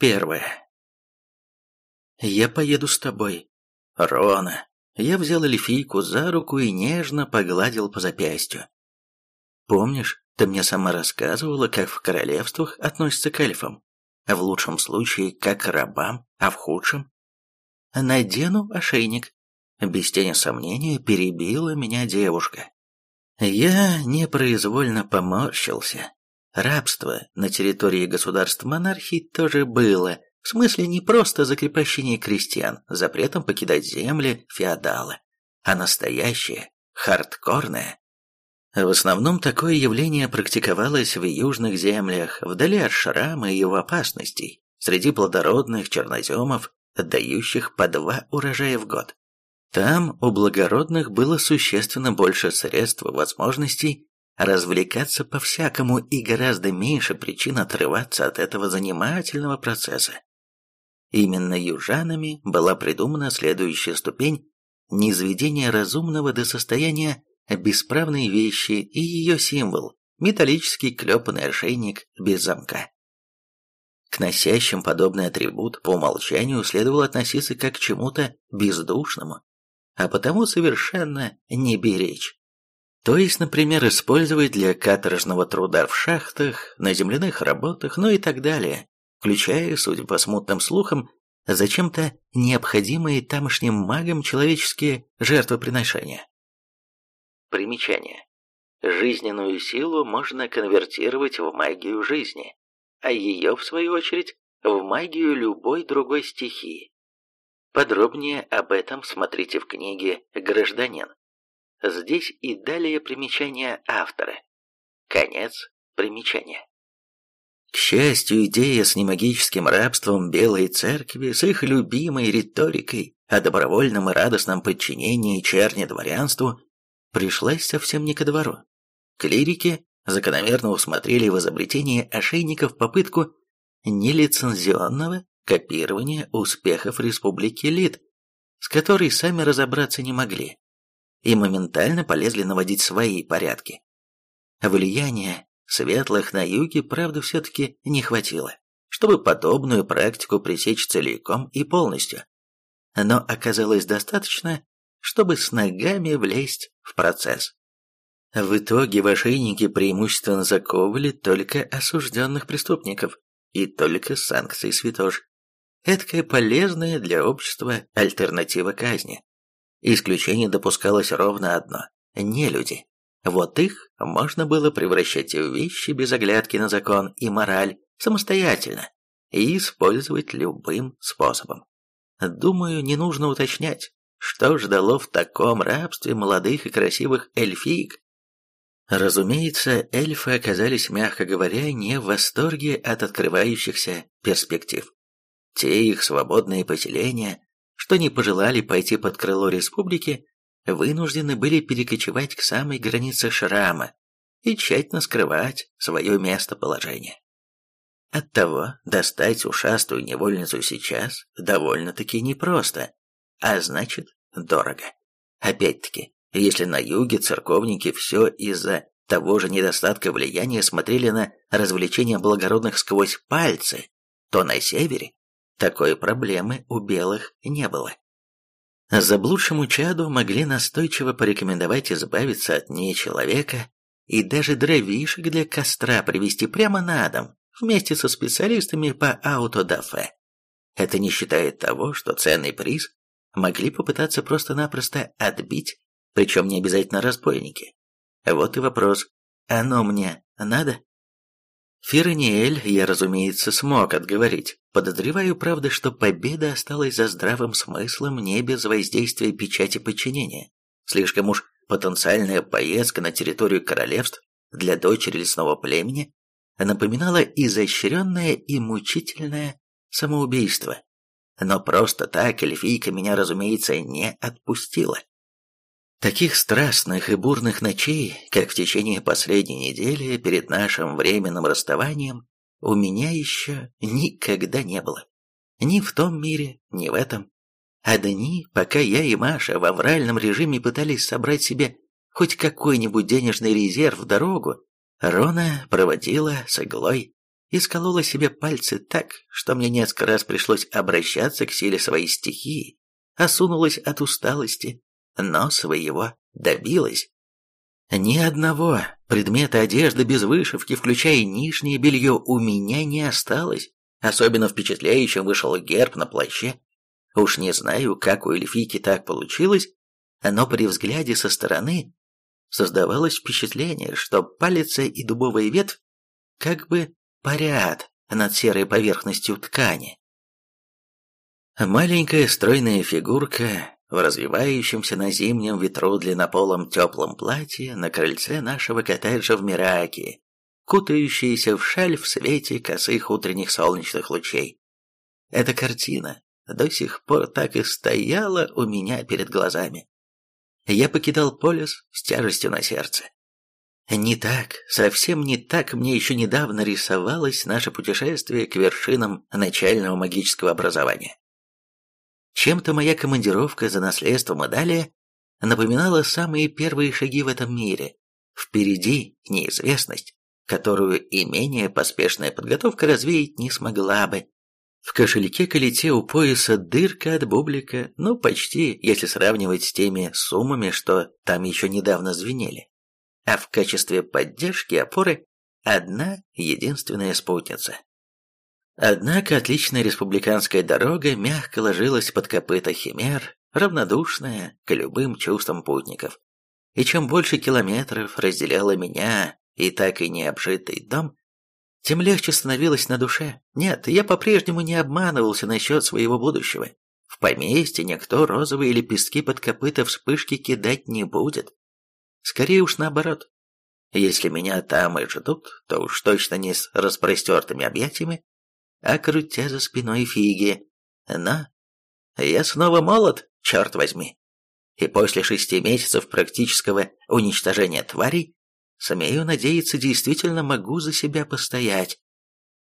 Первое. «Я поеду с тобой». «Рона». Я взял эльфийку за руку и нежно погладил по запястью. «Помнишь, ты мне сама рассказывала, как в королевствах относятся к эльфам? В лучшем случае, как к рабам, а в худшем? Надену ошейник». Без тени сомнения перебила меня девушка. Я непроизвольно поморщился. Рабство на территории государств монархии тоже было, в смысле не просто закрепощение крестьян, запретом покидать земли, феодалы, а настоящее, хардкорное. В основном такое явление практиковалось в южных землях, вдали от шрама и его опасностей, среди плодородных черноземов, отдающих по два урожая в год. Там у благородных было существенно больше средств и возможностей развлекаться по-всякому и гораздо меньше причин отрываться от этого занимательного процесса. Именно южанами была придумана следующая ступень низведения разумного до состояния бесправной вещи и ее символ – металлический клепанный ошейник без замка. К носящим подобный атрибут по умолчанию следовало относиться как к чему-то бездушному, а потому совершенно не беречь. То есть, например, использовать для каторжного труда в шахтах, на земляных работах, ну и так далее, включая, судя по смутным слухам, зачем-то необходимые тамошним магам человеческие жертвоприношения. Примечание. Жизненную силу можно конвертировать в магию жизни, а ее, в свою очередь, в магию любой другой стихии. Подробнее об этом смотрите в книге «Гражданин». Здесь и далее примечание автора. Конец примечания. К счастью, идея с немагическим рабством Белой Церкви, с их любимой риторикой о добровольном и радостном подчинении черни дворянству, пришлась совсем не ко двору. Клирики закономерно усмотрели в изобретении ошейников попытку нелицензионного копирования успехов Республики Лид, с которой сами разобраться не могли и моментально полезли наводить свои порядки. Влияния светлых на юге, правда, все-таки не хватило, чтобы подобную практику пресечь целиком и полностью. Но оказалось достаточно, чтобы с ногами влезть в процесс. В итоге в ошейники преимущественно заковывали только осужденных преступников и только с санкцией святош. Эдакая полезная для общества альтернатива казни. Исключение допускалось ровно одно – не люди. Вот их можно было превращать в вещи без оглядки на закон и мораль самостоятельно и использовать любым способом. Думаю, не нужно уточнять, что ждало в таком рабстве молодых и красивых эльфиек. Разумеется, эльфы оказались, мягко говоря, не в восторге от открывающихся перспектив. Те их свободные поселения что не пожелали пойти под крыло республики, вынуждены были перекочевать к самой границе шрама и тщательно скрывать свое местоположение. Оттого достать ушастую невольницу сейчас довольно-таки непросто, а значит дорого. Опять-таки, если на юге церковники все из-за того же недостатка влияния смотрели на развлечения благородных сквозь пальцы, то на севере такой проблемы у белых не было. Заблудшему чаду могли настойчиво порекомендовать избавиться от нечеловека и даже дровишек для костра привезти прямо на дом, вместе со специалистами по аутодафе. Это не считает того, что ценный приз могли попытаться просто-напросто отбить, причем не обязательно разбойники. Вот и вопрос, оно мне надо? Фираниэль я, разумеется, смог отговорить. Подозреваю, правда, что победа осталась за здравым смыслом не без воздействия печати подчинения. Слишком уж потенциальная поездка на территорию королевств для дочери лесного племени напоминала изощренное и мучительное самоубийство. Но просто так эльфийка меня, разумеется, не отпустила. Таких страстных и бурных ночей, как в течение последней недели перед нашим временным расставанием, у меня еще никогда не было. Ни в том мире, ни в этом. А дни, пока я и Маша в авральном режиме пытались собрать себе хоть какой-нибудь денежный резерв в дорогу, Рона проводила с иглой. и сколола себе пальцы так, что мне несколько раз пришлось обращаться к силе своей стихии, осунулась от усталости, но своего добилась. Ни одного предмета одежды без вышивки, включая нижнее белье, у меня не осталось. Особенно впечатляющим вышел герб на плаще. Уж не знаю, как у эльфийки так получилось, но при взгляде со стороны создавалось впечатление, что палец и дубовая ветвь как бы парят над серой поверхностью ткани. Маленькая стройная фигурка в развивающемся на зимнем ветру длиннополом теплом платье на крыльце нашего коттеджа в Мираке, кутающаяся в шаль в свете косых утренних солнечных лучей. Эта картина до сих пор так и стояла у меня перед глазами. Я покидал полюс с тяжестью на сердце. Не так, совсем не так мне еще недавно рисовалось наше путешествие к вершинам начального магического образования. Чем-то моя командировка за наследством и далее напоминала самые первые шаги в этом мире. Впереди неизвестность, которую и менее поспешная подготовка развеять не смогла бы. В кошельке колите у пояса дырка от бублика, ну почти, если сравнивать с теми суммами, что там еще недавно звенели. А в качестве поддержки опоры одна единственная спутница. Однако отличная республиканская дорога мягко ложилась под копыта химер, равнодушная к любым чувствам путников. И чем больше километров разделяло меня и так и не обжитый дом, тем легче становилось на душе. Нет, я по-прежнему не обманывался насчет своего будущего. В поместье никто розовые лепестки под копыта вспышки кидать не будет. Скорее уж наоборот. Если меня там и ждут, то уж точно не с распростертыми объятиями, а крутя за спиной фиги. Но я снова молод, черт возьми. И после шести месяцев практического уничтожения тварей, смею надеяться, действительно могу за себя постоять.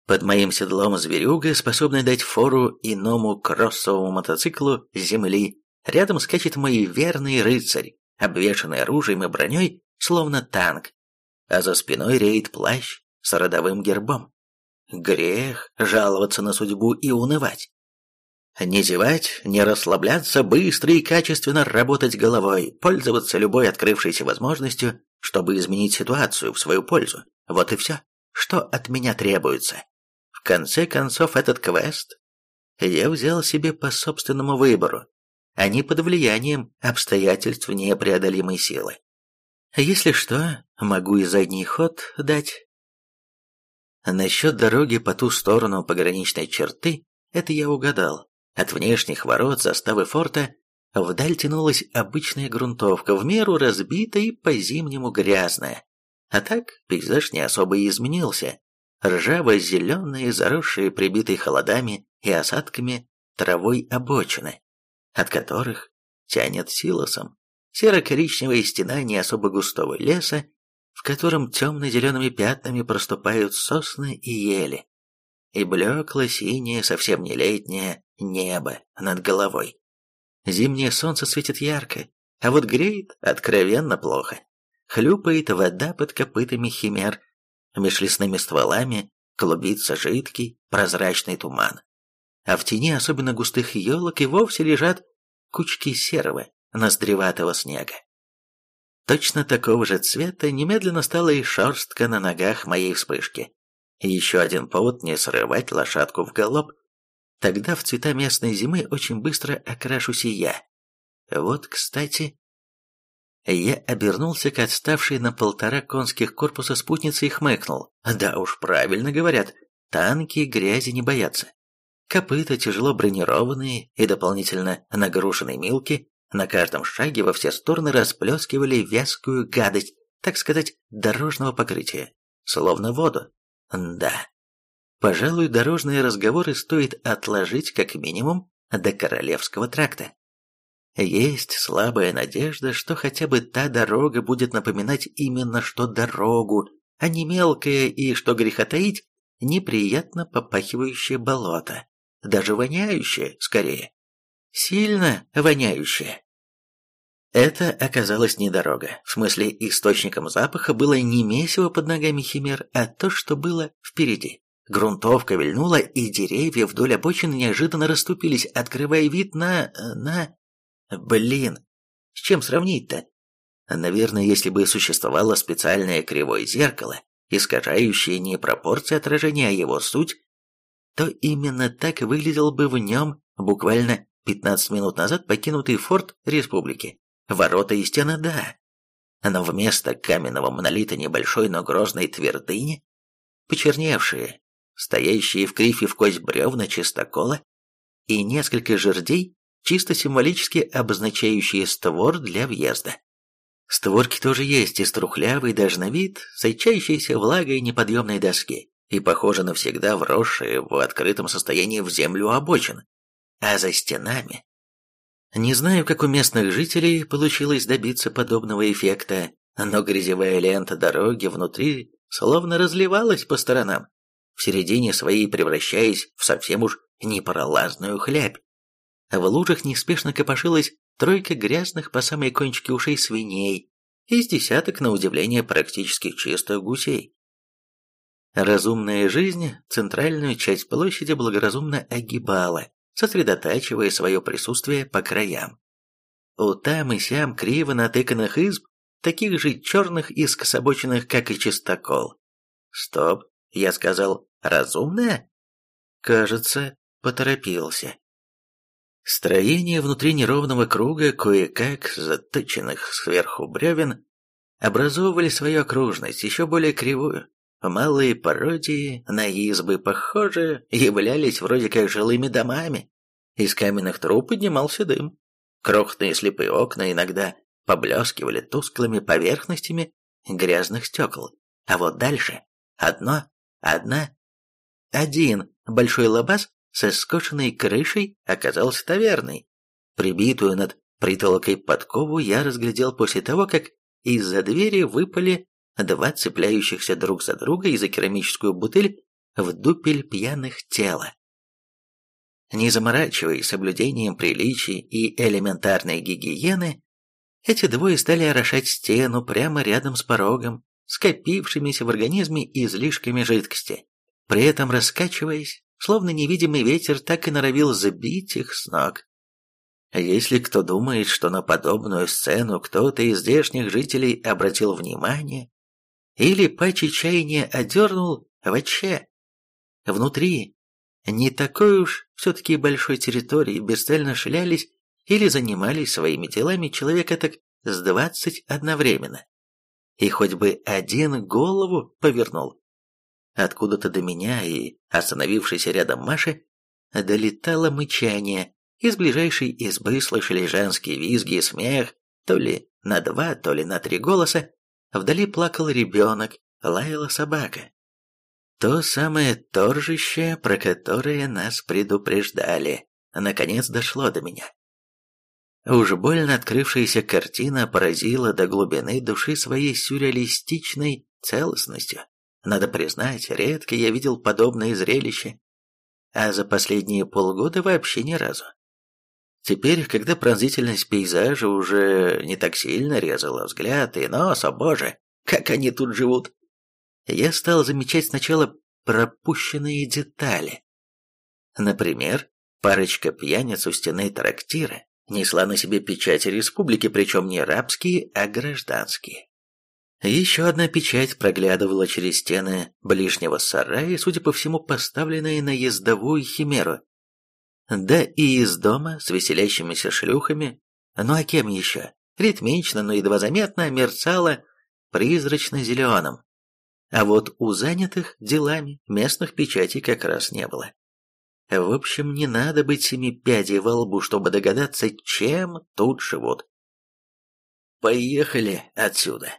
Под моим седлом зверюга, способная дать фору иному кроссовому мотоциклу земли, рядом скачет мой верный рыцарь, обвешанный оружием и броней, словно танк, а за спиной реет плащ с родовым гербом. Грех жаловаться на судьбу и унывать. Не зевать, не расслабляться, быстро и качественно работать головой, пользоваться любой открывшейся возможностью, чтобы изменить ситуацию в свою пользу. Вот и все, что от меня требуется. В конце концов, этот квест я взял себе по собственному выбору, а не под влиянием обстоятельств непреодолимой силы. Если что, могу и задний ход дать, Насчет дороги по ту сторону пограничной черты, это я угадал. От внешних ворот заставы форта вдаль тянулась обычная грунтовка, в меру разбитая и по-зимнему грязная. А так пейзаж не особо и изменился. Ржаво-зеленые, заросшие прибитой холодами и осадками травой обочины, от которых тянет силосом. Серо-коричневая стена не особо густого леса в котором темно-зелеными пятнами проступают сосны и ели, и блекло-синее, совсем не летнее, небо над головой. Зимнее солнце светит ярко, а вот греет откровенно плохо. Хлюпает вода под копытами химер, меж лесными стволами клубится жидкий, прозрачный туман. А в тени особенно густых елок и вовсе лежат кучки серого, ноздреватого снега. Точно такого же цвета немедленно стала и шерстка на ногах моей вспышки. Еще один повод не срывать лошадку в галоп. Тогда в цвета местной зимы очень быстро окрашусь и я. Вот, кстати... Я обернулся к отставшей на полтора конских корпуса спутнице и хмыкнул. Да уж, правильно говорят, танки грязи не боятся. Копыта тяжело бронированные и дополнительно нагруженные милки на каждом шаге во все стороны расплескивали вязкую гадость, так сказать, дорожного покрытия, словно воду. Да. Пожалуй, дорожные разговоры стоит отложить как минимум до Королевского тракта. Есть слабая надежда, что хотя бы та дорога будет напоминать именно что дорогу, а не мелкое и, что греха таить, неприятно попахивающее болото, даже воняющее, скорее сильно воняющая. Это оказалось не дорога. В смысле, источником запаха было не месиво под ногами химер, а то, что было впереди. грунтовка вильнула, и деревья вдоль обочины неожиданно расступились, открывая вид на... на... Блин, с чем сравнить-то? Наверное, если бы существовало специальное кривое зеркало, искажающее не пропорции отражения, а его суть, то именно так выглядел бы в нем буквально 15 минут назад покинутый форт республики. Ворота и стены, да. Но вместо каменного монолита небольшой, но грозной твердыни, почерневшие, стоящие в крифе в кость бревна чистокола и несколько жердей, чисто символически обозначающие створ для въезда. Створки тоже есть, и струхлявый даже на вид, сочащиеся влагой неподъемной доски, и, похоже, навсегда вросшие в открытом состоянии в землю обочин. А за стенами... Не знаю, как у местных жителей получилось добиться подобного эффекта, но грязевая лента дороги внутри словно разливалась по сторонам, в середине своей превращаясь в совсем уж непролазную хлябь. В лужах неспешно копошилась тройка грязных по самой кончике ушей свиней из десяток, на удивление, практически чистых гусей. Разумная жизнь центральную часть площади благоразумно огибала, сосредотачивая свое присутствие по краям. У там и сям криво натыканных изб, таких же черных и скособоченных, как и чистокол. Стоп, я сказал, разумная? Кажется, поторопился. Строение внутри неровного круга, кое-как заточенных сверху бревен, образовывали свою окружность, еще более кривую. Малые пародии на избы, похоже, являлись вроде как жилыми домами. Из каменных труб поднимался дым. Крохотные слепые окна иногда поблескивали тусклыми поверхностями грязных стекол. А вот дальше одно, одна, один большой лабаз со скошенной крышей оказался таверной. Прибитую над притолокой подкову я разглядел после того, как из-за двери выпали два цепляющихся друг за друга и за керамическую бутыль в дупель пьяных тела. Не заморачиваясь соблюдением приличий и элементарной гигиены, эти двое стали орошать стену прямо рядом с порогом, скопившимися в организме излишками жидкости, при этом раскачиваясь словно невидимый ветер так и норовил забить их с ног. Если кто думает, что на подобную сцену кто-то из здешних жителей обратил внимание, или по чаяния одернул вообще, внутри не такой уж все-таки большой территории бесцельно шлялись или занимались своими делами человека так с двадцать одновременно. И хоть бы один голову повернул, Откуда-то до меня и остановившейся рядом Маши долетало мычание, из ближайшей избы слышали женские визги и смех, то ли на два, то ли на три голоса. Вдали плакал ребенок, лаяла собака. То самое торжище, про которое нас предупреждали, наконец дошло до меня. Уж больно открывшаяся картина поразила до глубины души своей сюрреалистичной целостностью. Надо признать, редко я видел подобное зрелище, а за последние полгода вообще ни разу. Теперь, когда пронзительность пейзажа уже не так сильно резала взгляд и нос, о боже, как они тут живут, я стал замечать сначала пропущенные детали. Например, парочка пьяниц у стены трактира несла на себе печати республики, причем не рабские, а гражданские. Еще одна печать проглядывала через стены ближнего сарая, судя по всему, поставленная на ездовую химеру. Да и из дома с веселящимися шлюхами, ну а кем еще, ритмично, но едва заметно мерцала призрачно-зеленым. А вот у занятых делами местных печатей как раз не было. В общем, не надо быть семи пядей во лбу, чтобы догадаться, чем тут живут. «Поехали отсюда!»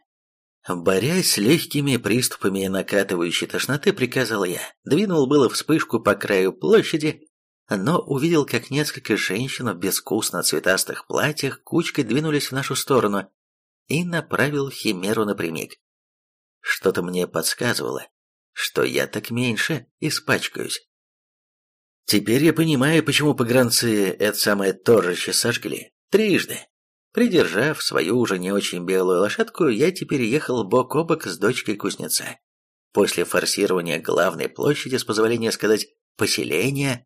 Борясь с легкими приступами накатывающей тошноты, приказал я. Двинул было вспышку по краю площади, но увидел, как несколько женщин в безвкусно цветастых платьях кучкой двинулись в нашу сторону и направил химеру напрямик. Что-то мне подсказывало, что я так меньше испачкаюсь. Теперь я понимаю, почему погранцы это самое торжище сожгли. Трижды. Придержав свою уже не очень белую лошадку, я теперь ехал бок о бок с дочкой кузнеца. После форсирования главной площади, с позволения сказать «поселения»,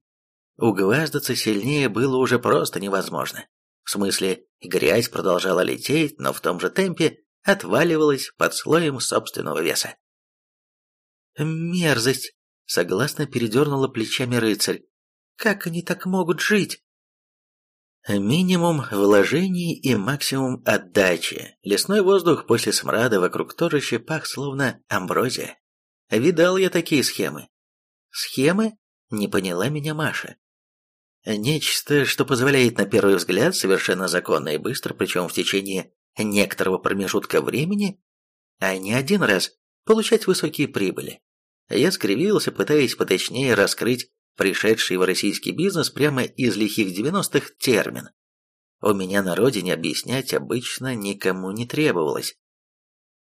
угваздаться сильнее было уже просто невозможно. В смысле, грязь продолжала лететь, но в том же темпе отваливалась под слоем собственного веса. «Мерзость!» — согласно передернула плечами рыцарь. «Как они так могут жить?» Минимум вложений и максимум отдачи. Лесной воздух после смрада вокруг торжища пах словно амброзия. Видал я такие схемы. Схемы? Не поняла меня Маша. Нечто, что позволяет на первый взгляд совершенно законно и быстро, причем в течение некоторого промежутка времени, а не один раз, получать высокие прибыли. Я скривился, пытаясь поточнее раскрыть пришедший в российский бизнес прямо из лихих девяностых термин. У меня на родине объяснять обычно никому не требовалось.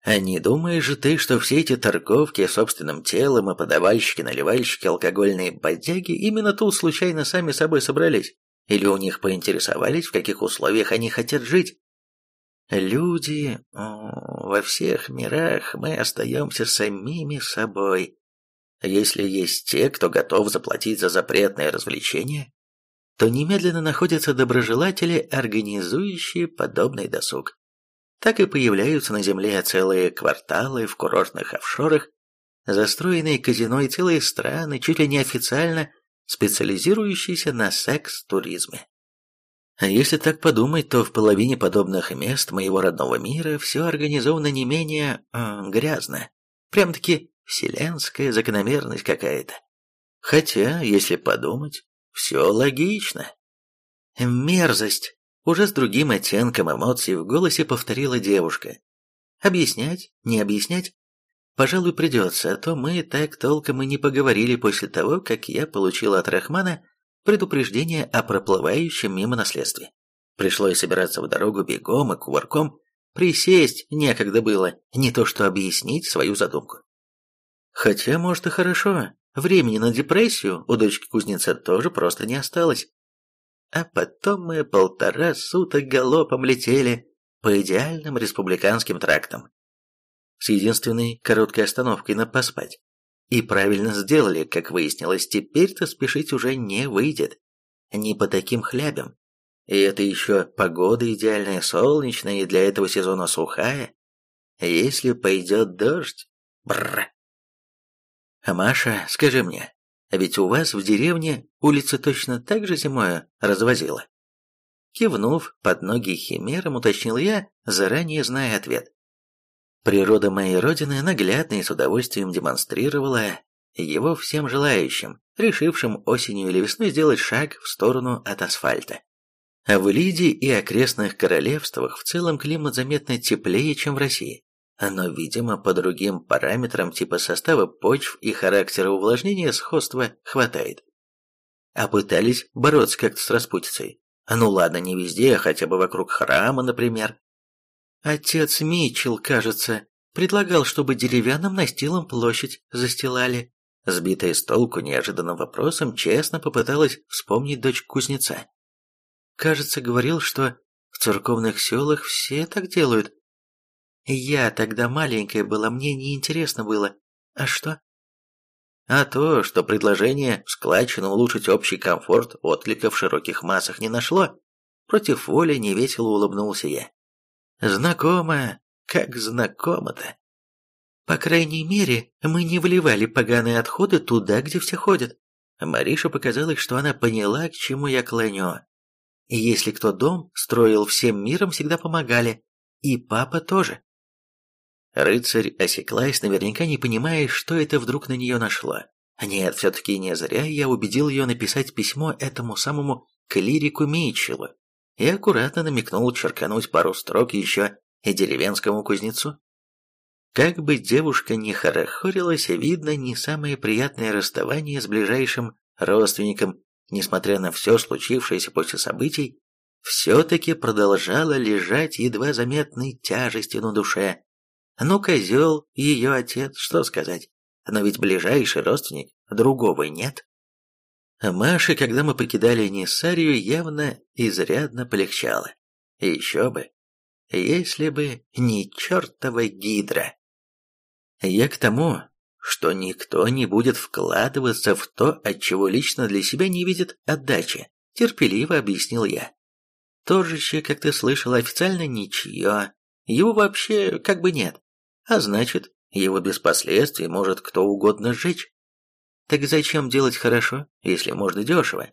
А не думаешь же ты, что все эти торговки собственным телом и подавальщики, наливальщики, алкогольные бодяги именно тут случайно сами собой собрались? Или у них поинтересовались, в каких условиях они хотят жить? Люди, во всех мирах мы остаемся самими собой. Если есть те, кто готов заплатить за запретное развлечение, то немедленно находятся доброжелатели, организующие подобный досуг. Так и появляются на Земле целые кварталы в курортных офшорах, застроенные казино и целые страны, чуть ли не официально специализирующиеся на секс-туризме. А если так подумать, то в половине подобных мест моего родного мира все организовано не менее э, грязно. Прям-таки Вселенская закономерность какая-то. Хотя, если подумать, все логично. Мерзость. Уже с другим оттенком эмоций в голосе повторила девушка. Объяснять? Не объяснять? Пожалуй, придется, а то мы так толком и не поговорили после того, как я получил от Рахмана предупреждение о проплывающем мимо наследстве. Пришлось собираться в дорогу бегом и кувырком, присесть некогда было, не то что объяснить свою задумку. Хотя, может, и хорошо. Времени на депрессию у дочки кузнеца тоже просто не осталось. А потом мы полтора суток галопом летели по идеальным республиканским трактам. С единственной короткой остановкой на поспать. И правильно сделали, как выяснилось, теперь-то спешить уже не выйдет. Не по таким хлябям. И это еще погода идеальная, солнечная и для этого сезона сухая. Если пойдет дождь... Бррр. «Маша, скажи мне, а ведь у вас в деревне улица точно так же зимой развозила?» Кивнув под ноги химерам, уточнил я, заранее зная ответ. Природа моей родины наглядно и с удовольствием демонстрировала его всем желающим, решившим осенью или весной сделать шаг в сторону от асфальта. А в Лидии и окрестных королевствах в целом климат заметно теплее, чем в России но, видимо, по другим параметрам типа состава почв и характера увлажнения сходства хватает. А пытались бороться как-то с распутицей. Ну ладно, не везде, а хотя бы вокруг храма, например. Отец Митчелл, кажется, предлагал, чтобы деревянным настилом площадь застилали. Сбитая с толку неожиданным вопросом, честно попыталась вспомнить дочь кузнеца. Кажется, говорил, что в церковных селах все так делают, я тогда маленькая была, мне неинтересно было. А что? А то, что предложение складчину улучшить общий комфорт отклика в широких массах не нашло. Против воли невесело улыбнулся я. Знакомо, как знакомо-то. По крайней мере, мы не вливали поганые отходы туда, где все ходят. Мариша показалось, что она поняла, к чему я клоню. Если кто дом строил всем миром, всегда помогали. И папа тоже. Рыцарь осеклась, наверняка не понимая, что это вдруг на нее нашло. Нет, все-таки не зря я убедил ее написать письмо этому самому клирику Митчеллу и аккуратно намекнул черкануть пару строк еще и деревенскому кузнецу. Как бы девушка ни хорохорилась, видно, не самое приятное расставание с ближайшим родственником, несмотря на все случившееся после событий, все-таки продолжала лежать едва заметной тяжестью на душе, ну, козел, ее отец, что сказать. Но ведь ближайший родственник, другого нет. Маше, когда мы покидали Ниссарию, явно изрядно полегчало. Еще бы. Если бы не чертова гидра. Я к тому, что никто не будет вкладываться в то, от чего лично для себя не видит отдачи, терпеливо объяснил я. Торжище, как ты слышал, официально ничье, его вообще как бы нет, а значит, его без последствий может кто угодно сжечь. Так зачем делать хорошо, если можно дешево?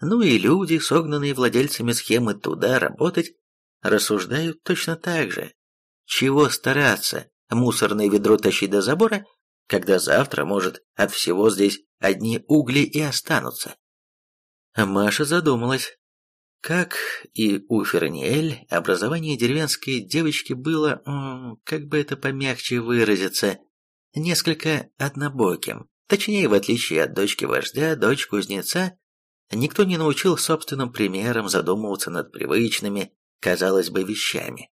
Ну и люди, согнанные владельцами схемы туда работать, рассуждают точно так же. Чего стараться, мусорное ведро тащить до забора, когда завтра, может, от всего здесь одни угли и останутся? Маша задумалась. Как и у Ферниэль, образование деревенской девочки было, как бы это помягче выразиться, несколько однобоким. Точнее, в отличие от дочки вождя, дочь кузнеца, никто не научил собственным примером задумываться над привычными, казалось бы, вещами.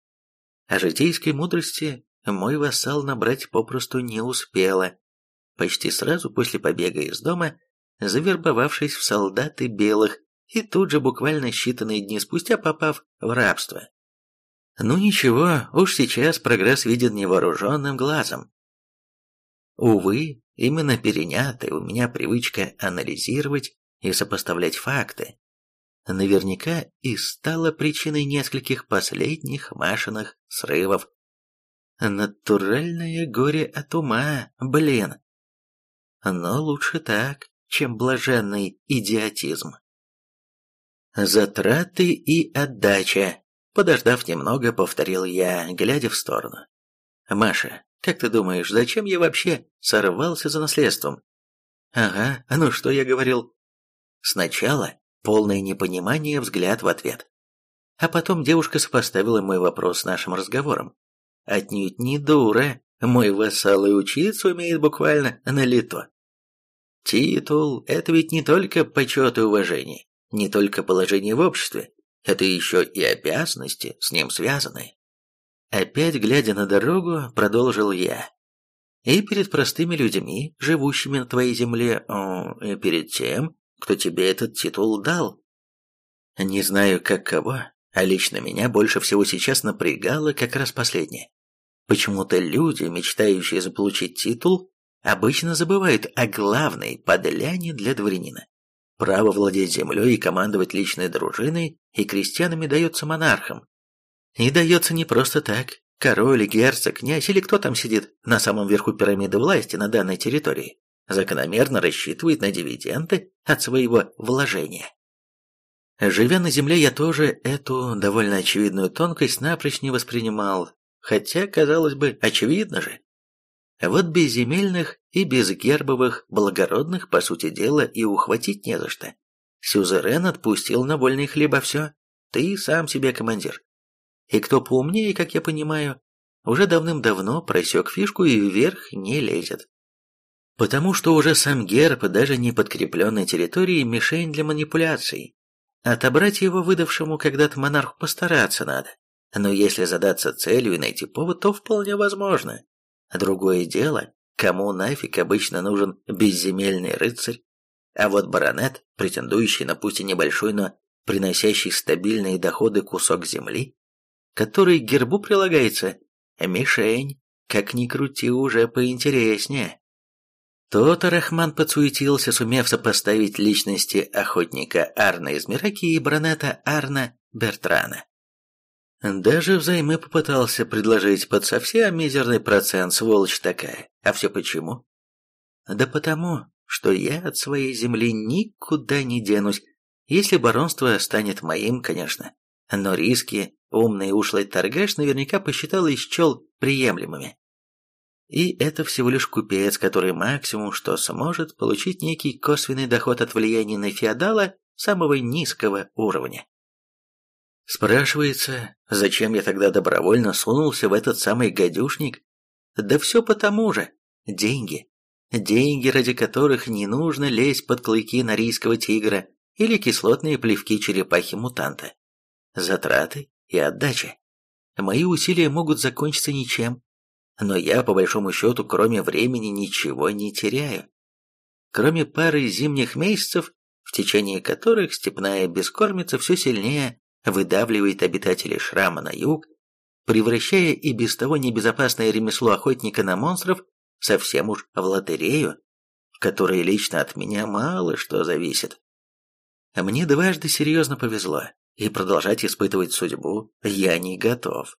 А житейской мудрости мой вассал набрать попросту не успела. Почти сразу после побега из дома, завербовавшись в солдаты белых, и тут же буквально считанные дни спустя попав в рабство. Ну ничего, уж сейчас прогресс виден невооруженным глазом. Увы, именно перенятая у меня привычка анализировать и сопоставлять факты наверняка и стала причиной нескольких последних Машиных срывов. Натуральное горе от ума, блин. Но лучше так, чем блаженный идиотизм. Затраты и отдача. Подождав немного, повторил я, глядя в сторону. Маша, как ты думаешь, зачем я вообще сорвался за наследством? Ага, ну что я говорил? Сначала полное непонимание взгляд в ответ. А потом девушка сопоставила мой вопрос с нашим разговором. Отнюдь не дура, мой вассал и учиться умеет буквально на лето. Титул – это ведь не только почет и уважение, не только положение в обществе, это еще и обязанности, с ним связанные. Опять глядя на дорогу, продолжил я. И перед простыми людьми, живущими на твоей земле, и перед тем, кто тебе этот титул дал. Не знаю, как кого, а лично меня больше всего сейчас напрягало как раз последнее. Почему-то люди, мечтающие заполучить титул, обычно забывают о главной подляне для дворянина. Право владеть землей и командовать личной дружиной и крестьянами дается монархам. И дается не просто так. Король, герцог, князь или кто там сидит на самом верху пирамиды власти на данной территории, закономерно рассчитывает на дивиденды от своего вложения. Живя на земле, я тоже эту довольно очевидную тонкость напрочь не воспринимал, хотя, казалось бы, очевидно же. Вот безземельных и безгербовых благородных, по сути дела, и ухватить не за что. Сюзерен отпустил на вольный хлеба все, ты сам себе командир. И кто поумнее, как я понимаю, уже давным-давно просек фишку и вверх не лезет. Потому что уже сам герб, даже не подкрепленной территории, мишень для манипуляций. Отобрать его выдавшему когда-то монарху постараться надо. Но если задаться целью и найти повод, то вполне возможно. Другое дело, кому нафиг обычно нужен безземельный рыцарь? А вот баронет, претендующий на пусть и небольшой, но приносящий стабильные доходы кусок земли, который к гербу прилагается, мишень, как ни крути, уже поинтереснее. То-то Рахман подсуетился, сумев сопоставить личности охотника Арна из Мираки и баронета Арна Бертрана. Даже взаймы попытался предложить под совсем мизерный процент, сволочь такая. А все почему? Да потому, что я от своей земли никуда не денусь, если баронство станет моим, конечно. Но риски умный ушлый торгаш наверняка посчитал и счел приемлемыми. И это всего лишь купец, который максимум что сможет получить некий косвенный доход от влияния на феодала самого низкого уровня. Спрашивается, зачем я тогда добровольно сунулся в этот самый гадюшник? Да все потому же. Деньги. Деньги, ради которых не нужно лезть под клыки норийского тигра или кислотные плевки черепахи-мутанта. Затраты и отдача. Мои усилия могут закончиться ничем, но я, по большому счету, кроме времени, ничего не теряю. Кроме пары зимних месяцев, в течение которых степная бескормица все сильнее выдавливает обитателей шрама на юг, превращая и без того небезопасное ремесло охотника на монстров совсем уж в лотерею, в которой лично от меня мало что зависит. Мне дважды серьезно повезло, и продолжать испытывать судьбу я не готов.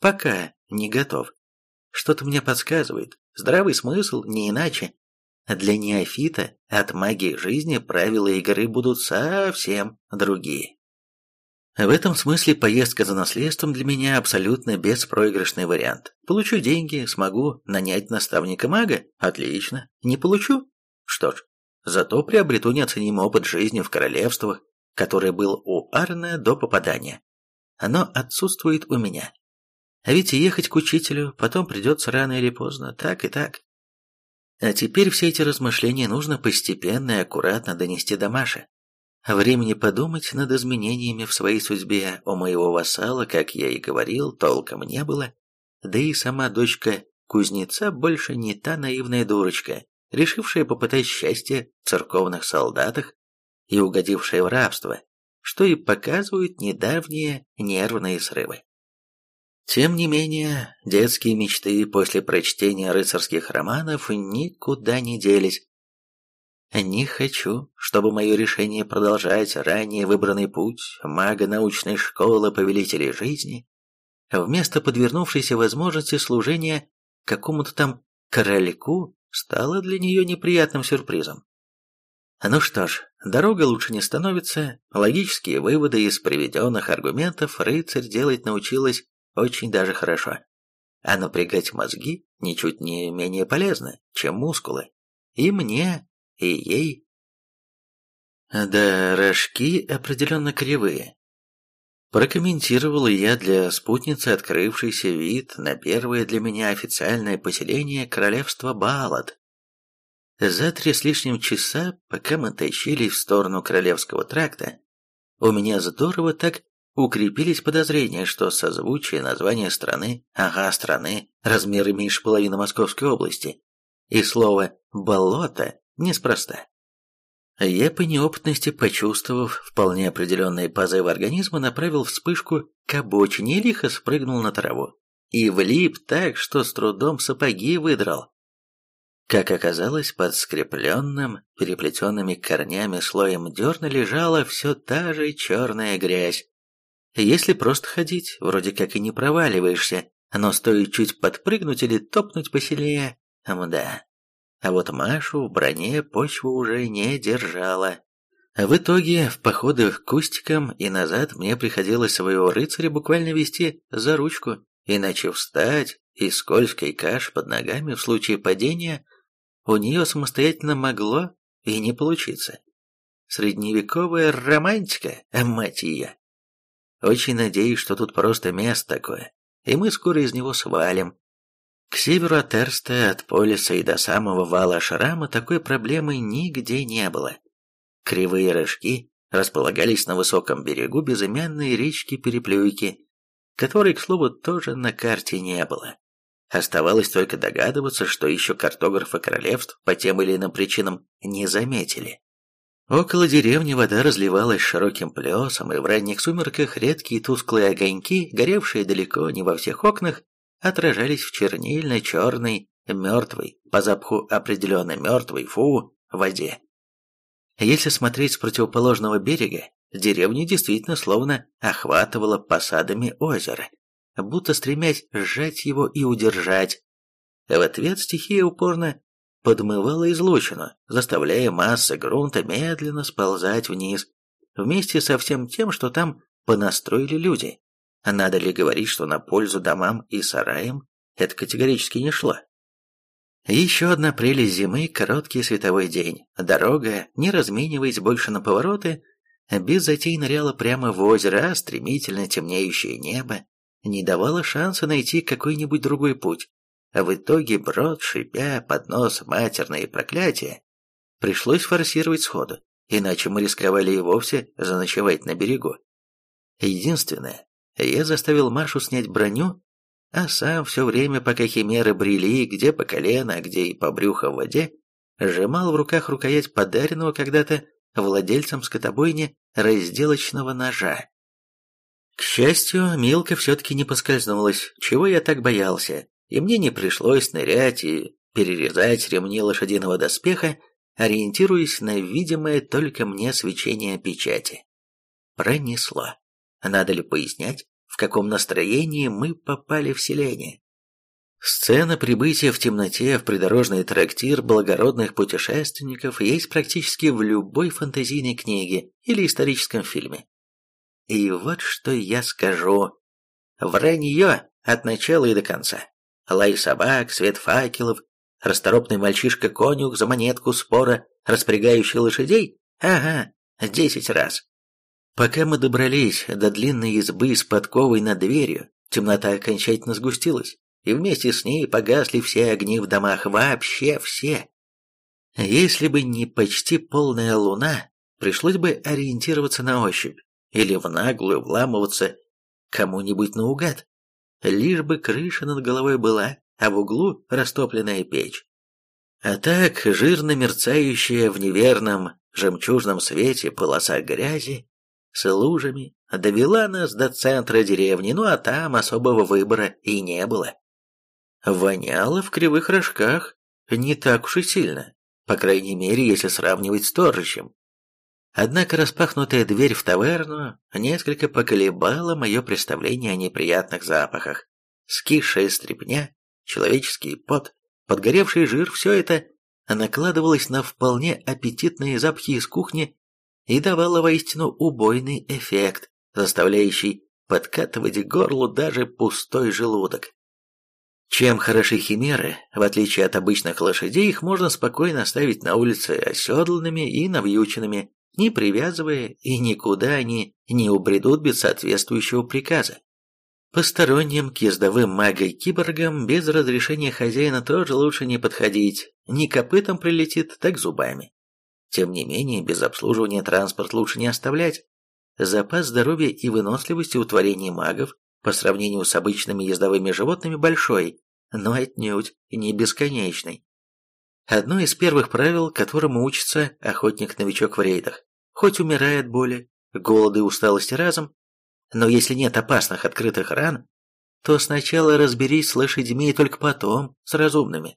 Пока не готов. Что-то мне подсказывает, здравый смысл не иначе. Для неофита от магии жизни правила игры будут совсем другие. В этом смысле поездка за наследством для меня абсолютно беспроигрышный вариант. Получу деньги, смогу нанять наставника мага? Отлично. Не получу? Что ж, зато приобрету неоценимый опыт жизни в королевствах, который был у Арна до попадания. Оно отсутствует у меня. А ведь ехать к учителю потом придется рано или поздно, так и так. А теперь все эти размышления нужно постепенно и аккуратно донести до Маши. Времени подумать над изменениями в своей судьбе у моего вассала, как я и говорил, толком не было. Да и сама дочка кузнеца больше не та наивная дурочка, решившая попытать счастье в церковных солдатах и угодившая в рабство, что и показывают недавние нервные срывы. Тем не менее, детские мечты после прочтения рыцарских романов никуда не делись. Не хочу, чтобы мое решение продолжать ранее выбранный путь мага научной школы повелителей жизни вместо подвернувшейся возможности служения какому-то там корольку стало для нее неприятным сюрпризом. Ну что ж, дорога лучше не становится, логические выводы из приведенных аргументов рыцарь делать научилась очень даже хорошо. А напрягать мозги ничуть не менее полезно, чем мускулы. И мне, и ей. Да, рожки определенно кривые. Прокомментировал я для спутницы открывшийся вид на первое для меня официальное поселение королевства Балад. За три с лишним часа, пока мы тащились в сторону Королевского тракта, у меня здорово так укрепились подозрения, что созвучие названия страны, ага, страны, размеры меньше половины Московской области, и слово «болото» неспроста. Я по неопытности, почувствовав вполне определенные позывы организма, направил вспышку к обочине и лихо спрыгнул на траву. И влип так, что с трудом сапоги выдрал. Как оказалось, под скрепленным, переплетенными корнями слоем дерна лежала все та же черная грязь, если просто ходить, вроде как и не проваливаешься, но стоит чуть подпрыгнуть или топнуть посильнее, мда. А вот Машу в броне почва уже не держала. В итоге, в походы к кустикам и назад мне приходилось своего рыцаря буквально вести за ручку, иначе встать из скользкой каш под ногами в случае падения у нее самостоятельно могло и не получиться. Средневековая романтика, мать ее. Очень надеюсь, что тут просто место такое, и мы скоро из него свалим. К северу от Эрста, от полиса и до самого вала Шрама такой проблемы нигде не было. Кривые рожки располагались на высоком берегу безымянной речки Переплюйки, которой, к слову, тоже на карте не было. Оставалось только догадываться, что еще картографы королевств по тем или иным причинам не заметили. Около деревни вода разливалась широким плесом, и в ранних сумерках редкие тусклые огоньки, горевшие далеко не во всех окнах, отражались в чернильно-черной, мертвой, по запаху определенно мертвой, фу, воде. Если смотреть с противоположного берега, деревню действительно словно охватывало посадами озера, будто стремясь сжать его и удержать. В ответ стихия упорно подмывала излучину, заставляя массы грунта медленно сползать вниз, вместе со всем тем, что там понастроили люди. Надо ли говорить, что на пользу домам и сараям это категорически не шло? Еще одна прелесть зимы – короткий световой день. Дорога, не размениваясь больше на повороты, без затей ныряла прямо в озеро, а стремительно темнеющее небо не давало шанса найти какой-нибудь другой путь. А в итоге брод, шипя под нос матерные проклятия, пришлось форсировать сходу, иначе мы рисковали и вовсе заночевать на берегу. Единственное, я заставил Машу снять броню, а сам все время, пока химеры брели, где по колено, а где и по брюхо в воде, сжимал в руках рукоять подаренного когда-то владельцем скотобойни разделочного ножа. К счастью, Милка все-таки не поскользнулась, чего я так боялся, и мне не пришлось нырять и перерезать ремни лошадиного доспеха, ориентируясь на видимое только мне свечение печати. Пронесло. Надо ли пояснять, в каком настроении мы попали в селение? Сцена прибытия в темноте в придорожный трактир благородных путешественников есть практически в любой фэнтезийной книге или историческом фильме. И вот что я скажу. Вранье от начала и до конца. Лай собак, свет факелов, расторопный мальчишка-конюх за монетку спора, распрягающий лошадей? Ага, десять раз. Пока мы добрались до длинной избы с подковой над дверью, темнота окончательно сгустилась и вместе с ней погасли все огни в домах, вообще все. Если бы не почти полная луна, пришлось бы ориентироваться на ощупь или в наглую вламываться кому-нибудь наугад. Лишь бы крыша над головой была, а в углу растопленная печь. А так, жирно мерцающая в неверном жемчужном свете полоса грязи с лужами довела нас до центра деревни, ну а там особого выбора и не было воняло в кривых рожках не так уж и сильно, по крайней мере, если сравнивать с торжищем. Однако распахнутая дверь в таверну несколько поколебала мое представление о неприятных запахах. Скисшая стрепня, человеческий пот, подгоревший жир – все это накладывалось на вполне аппетитные запахи из кухни и давало воистину убойный эффект, заставляющий подкатывать к горлу даже пустой желудок. Чем хороши химеры, в отличие от обычных лошадей, их можно спокойно оставить на улице оседланными и навьюченными, не привязывая, и никуда они не убредут без соответствующего приказа. Посторонним к ездовым магой-киборгам без разрешения хозяина тоже лучше не подходить, ни копытом прилетит, так зубами. Тем не менее, без обслуживания транспорт лучше не оставлять. Запас здоровья и выносливости у творений магов по сравнению с обычными ездовыми животными большой, но отнюдь не бесконечный. Одно из первых правил, которому учится охотник-новичок в рейдах. Хоть умирает от боли, голода и усталости разом, но если нет опасных открытых ран, то сначала разберись с лошадьми и только потом с разумными.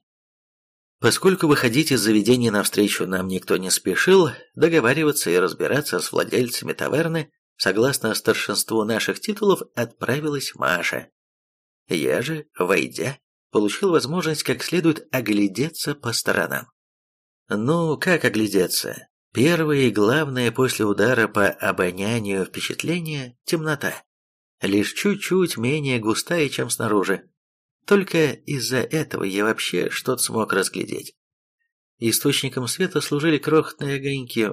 Поскольку выходить из заведения навстречу нам никто не спешил, договариваться и разбираться с владельцами таверны Согласно старшинству наших титулов, отправилась Маша. Я же, войдя, получил возможность как следует оглядеться по сторонам. Ну, как оглядеться? Первое и главное после удара по обонянию впечатление – темнота. Лишь чуть-чуть менее густая, чем снаружи. Только из-за этого я вообще что-то смог разглядеть. Источником света служили крохотные огоньки.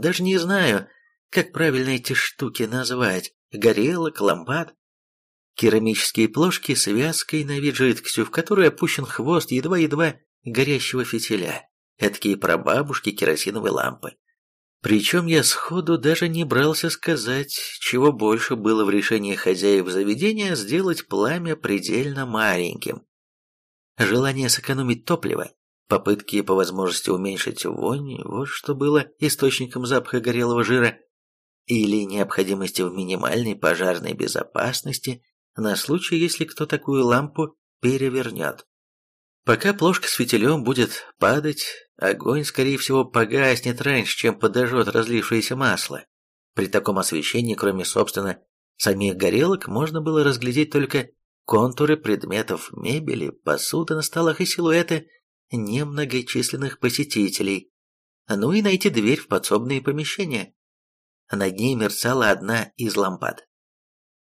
Даже не знаю, как правильно эти штуки назвать, горелок, лампад. Керамические плошки с вязкой на вид жидкостью, в которую опущен хвост едва-едва горящего фитиля. Эдакие прабабушки керосиновой лампы. Причем я сходу даже не брался сказать, чего больше было в решении хозяев заведения сделать пламя предельно маленьким. Желание сэкономить топливо, попытки по возможности уменьшить вонь, вот что было источником запаха горелого жира, или необходимости в минимальной пожарной безопасности на случай, если кто такую лампу перевернет. Пока плошка с фитилем будет падать, огонь, скорее всего, погаснет раньше, чем подожжет разлившееся масло. При таком освещении, кроме, собственно, самих горелок, можно было разглядеть только контуры предметов мебели, посуды на столах и силуэты немногочисленных посетителей, ну и найти дверь в подсобные помещения над ней мерцала одна из лампад.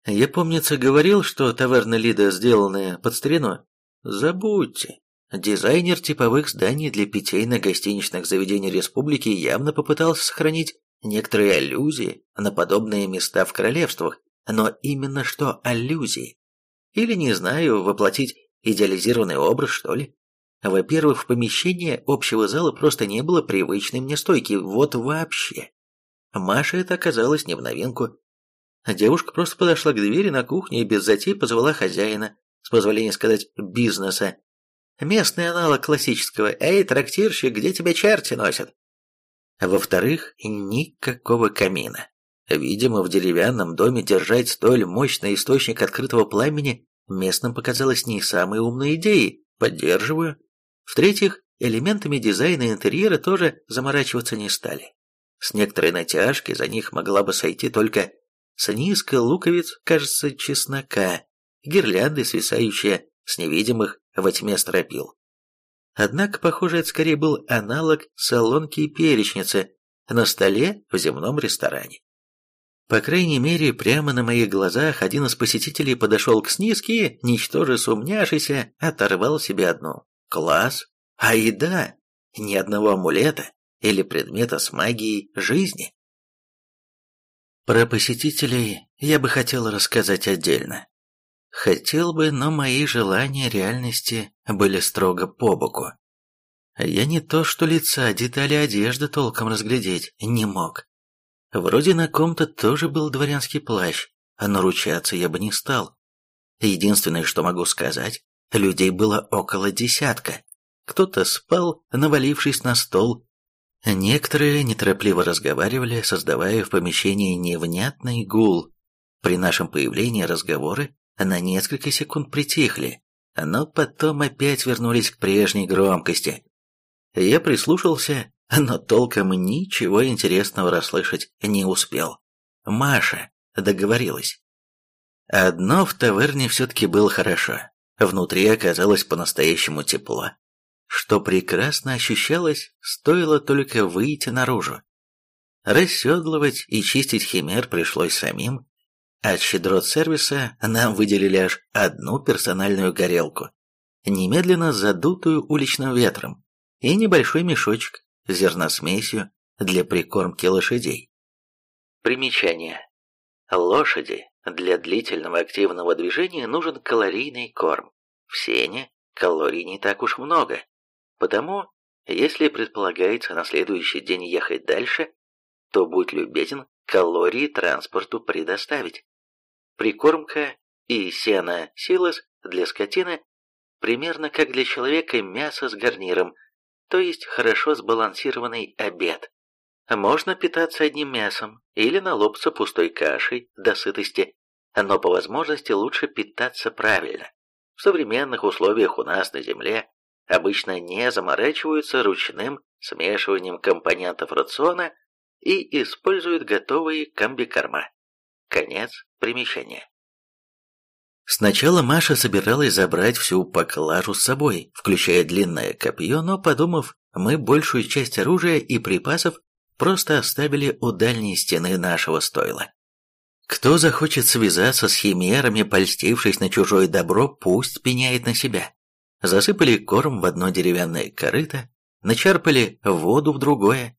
Я, помнится, говорил, что таверна Лида сделанная под старину. Забудьте. Дизайнер типовых зданий для питейно-гостиничных заведений республики явно попытался сохранить некоторые аллюзии на подобные места в королевствах, но именно что аллюзии. Или, не знаю, воплотить идеализированный образ, что ли. Во-первых, в помещении общего зала просто не было привычной мне стойки, вот вообще. Маше это оказалось не в новинку. Девушка просто подошла к двери на кухне и без затей позвала хозяина, с позволения сказать, бизнеса. Местный аналог классического «Эй, трактирщик, где тебя черти носят?» Во-вторых, никакого камина. Видимо, в деревянном доме держать столь мощный источник открытого пламени местным показалось не самой умной идеей. Поддерживаю. В-третьих, элементами дизайна интерьера тоже заморачиваться не стали. С некоторой натяжкой за них могла бы сойти только снизка луковиц, кажется, чеснока, гирлянды, свисающие с невидимых во тьме стропил. Однако, похоже, это скорее был аналог солонки и перечницы на столе в земном ресторане. По крайней мере, прямо на моих глазах один из посетителей подошел к снизке ничтоже сумняшися, оторвал себе одну. Класс! А еда! Ни одного амулета или предмета с магией жизни. Про посетителей я бы хотел рассказать отдельно. Хотел бы, но мои желания реальности были строго по боку. Я не то что лица, детали одежды толком разглядеть не мог. Вроде на ком-то тоже был дворянский плащ, а наручаться я бы не стал. Единственное, что могу сказать, людей было около десятка. Кто-то спал, навалившись на стол. Некоторые неторопливо разговаривали, создавая в помещении невнятный гул. При нашем появлении разговоры на несколько секунд притихли, но потом опять вернулись к прежней громкости. Я прислушался но толком ничего интересного расслышать не успел. Маша договорилась. Одно в таверне все-таки было хорошо. Внутри оказалось по-настоящему тепло, что прекрасно ощущалось, стоило только выйти наружу. Расседлывать и чистить химер пришлось самим. От щедрот сервиса нам выделили аж одну персональную горелку, немедленно задутую уличным ветром, и небольшой мешочек, зерносмесью для прикормки лошадей. Примечание. Лошади для длительного активного движения нужен калорийный корм. В сене калорий не так уж много, потому, если предполагается на следующий день ехать дальше, то будь любезен калории транспорту предоставить. Прикормка и сено силос для скотины примерно как для человека мясо с гарниром – то есть хорошо сбалансированный обед. Можно питаться одним мясом или налопаться пустой кашей до сытости, но по возможности лучше питаться правильно. В современных условиях у нас на Земле обычно не заморачиваются ручным смешиванием компонентов рациона и используют готовые комбикорма. Конец примещения. Сначала Маша собиралась забрать всю поклажу с собой, включая длинное копье, но, подумав, мы большую часть оружия и припасов просто оставили у дальней стены нашего стойла. Кто захочет связаться с химерами, польстившись на чужое добро, пусть пеняет на себя. Засыпали корм в одно деревянное корыто, начерпали воду в другое.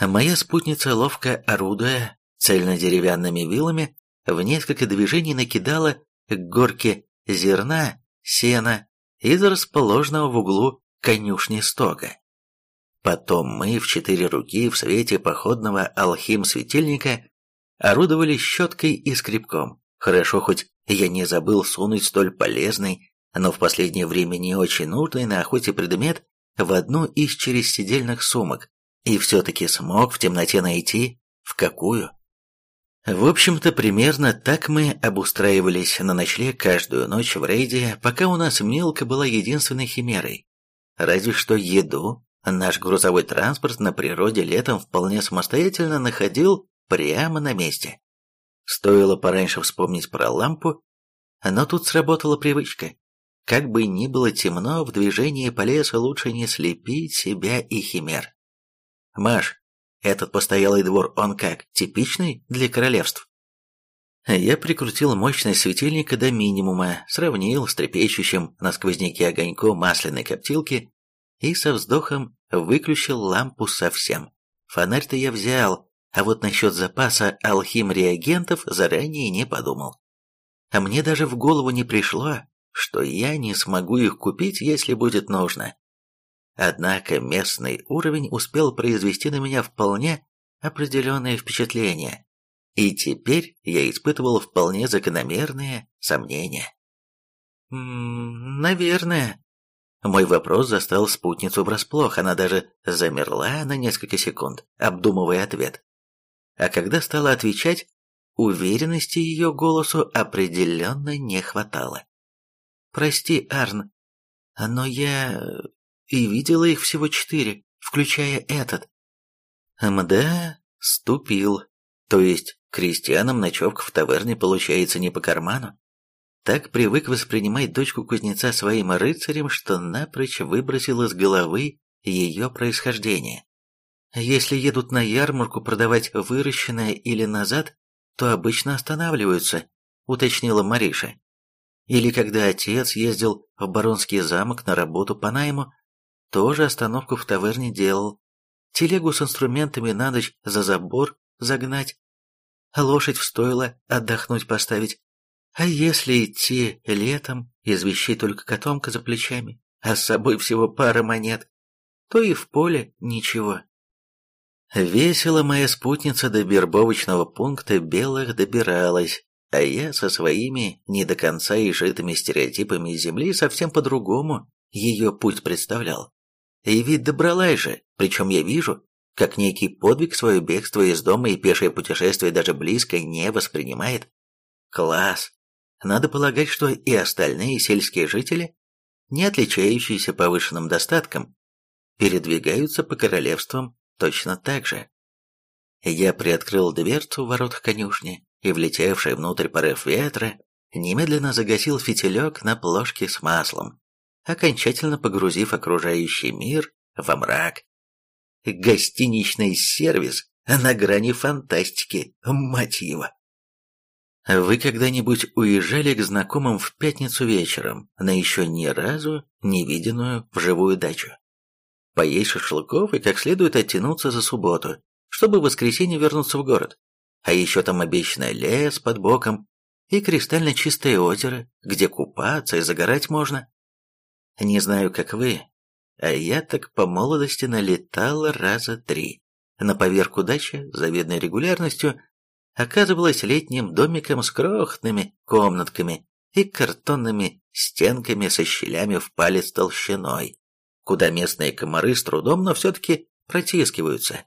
Моя спутница, ловко орудуя цельнодеревянными вилами, в несколько движений накидала к горке зерна, сена из расположенного в углу конюшни стога. Потом мы в четыре руки в свете походного алхим-светильника орудовали щеткой и скребком. Хорошо, хоть я не забыл сунуть столь полезный, но в последнее время не очень нужный на охоте предмет в одну из чересидельных сумок, и все-таки смог в темноте найти, в какую. В общем-то, примерно так мы обустраивались на ночлег каждую ночь в рейде, пока у нас Милка была единственной химерой. Разве что еду наш грузовой транспорт на природе летом вполне самостоятельно находил прямо на месте. Стоило пораньше вспомнить про лампу, но тут сработала привычка. Как бы ни было темно, в движении по лесу лучше не слепить себя и химер. «Маш, этот постоялый двор, он как, типичный для королевств? Я прикрутил мощность светильника до минимума, сравнил с трепещущим на сквозняке огоньком масляной коптилки и со вздохом выключил лампу совсем. Фонарь-то я взял, а вот насчет запаса алхим-реагентов заранее не подумал. А мне даже в голову не пришло, что я не смогу их купить, если будет нужно. Однако местный уровень успел произвести на меня вполне определенное впечатление, и теперь я испытывал вполне закономерные сомнения. «М наверное Мой вопрос застал спутницу врасплох, она даже замерла на несколько секунд, обдумывая ответ. А когда стала отвечать, уверенности ее голосу определенно не хватало. «Прости, Арн, но я и видела их всего четыре, включая этот. Мда ступил. То есть крестьянам ночевка в таверне получается не по карману. Так привык воспринимать дочку кузнеца своим рыцарем, что напрочь выбросил из головы ее происхождение. Если едут на ярмарку продавать выращенное или назад, то обычно останавливаются, уточнила Мариша. Или когда отец ездил в Баронский замок на работу по найму, тоже остановку в таверне делал. Телегу с инструментами на ночь за забор загнать, лошадь в стойло отдохнуть поставить. А если идти летом, из вещей только котомка за плечами, а с собой всего пара монет, то и в поле ничего. Весело моя спутница до вербовочного пункта белых добиралась, а я со своими не до конца изжитыми стереотипами земли совсем по-другому ее путь представлял. И ведь добралась же, причем я вижу, как некий подвиг свое бегство из дома и пешее путешествие даже близко не воспринимает. Класс! Надо полагать, что и остальные сельские жители, не отличающиеся повышенным достатком, передвигаются по королевствам точно так же. Я приоткрыл дверцу в воротах конюшни, и влетевший внутрь порыв ветра немедленно загасил фитилек на плошке с маслом, окончательно погрузив окружающий мир во мрак. Гостиничный сервис на грани фантастики, мать его. Вы когда-нибудь уезжали к знакомым в пятницу вечером на еще ни разу не виденную вживую дачу? Поесть шашлыков и как следует оттянуться за субботу, чтобы в воскресенье вернуться в город. А еще там обещанный лес под боком и кристально чистое озеро, где купаться и загорать можно. Не знаю, как вы, а я так по молодости налетал раза три. На поверку дача завидной регулярностью оказывалась летним домиком с крохотными комнатками и картонными стенками со щелями в палец толщиной, куда местные комары с трудом, но все-таки протискиваются.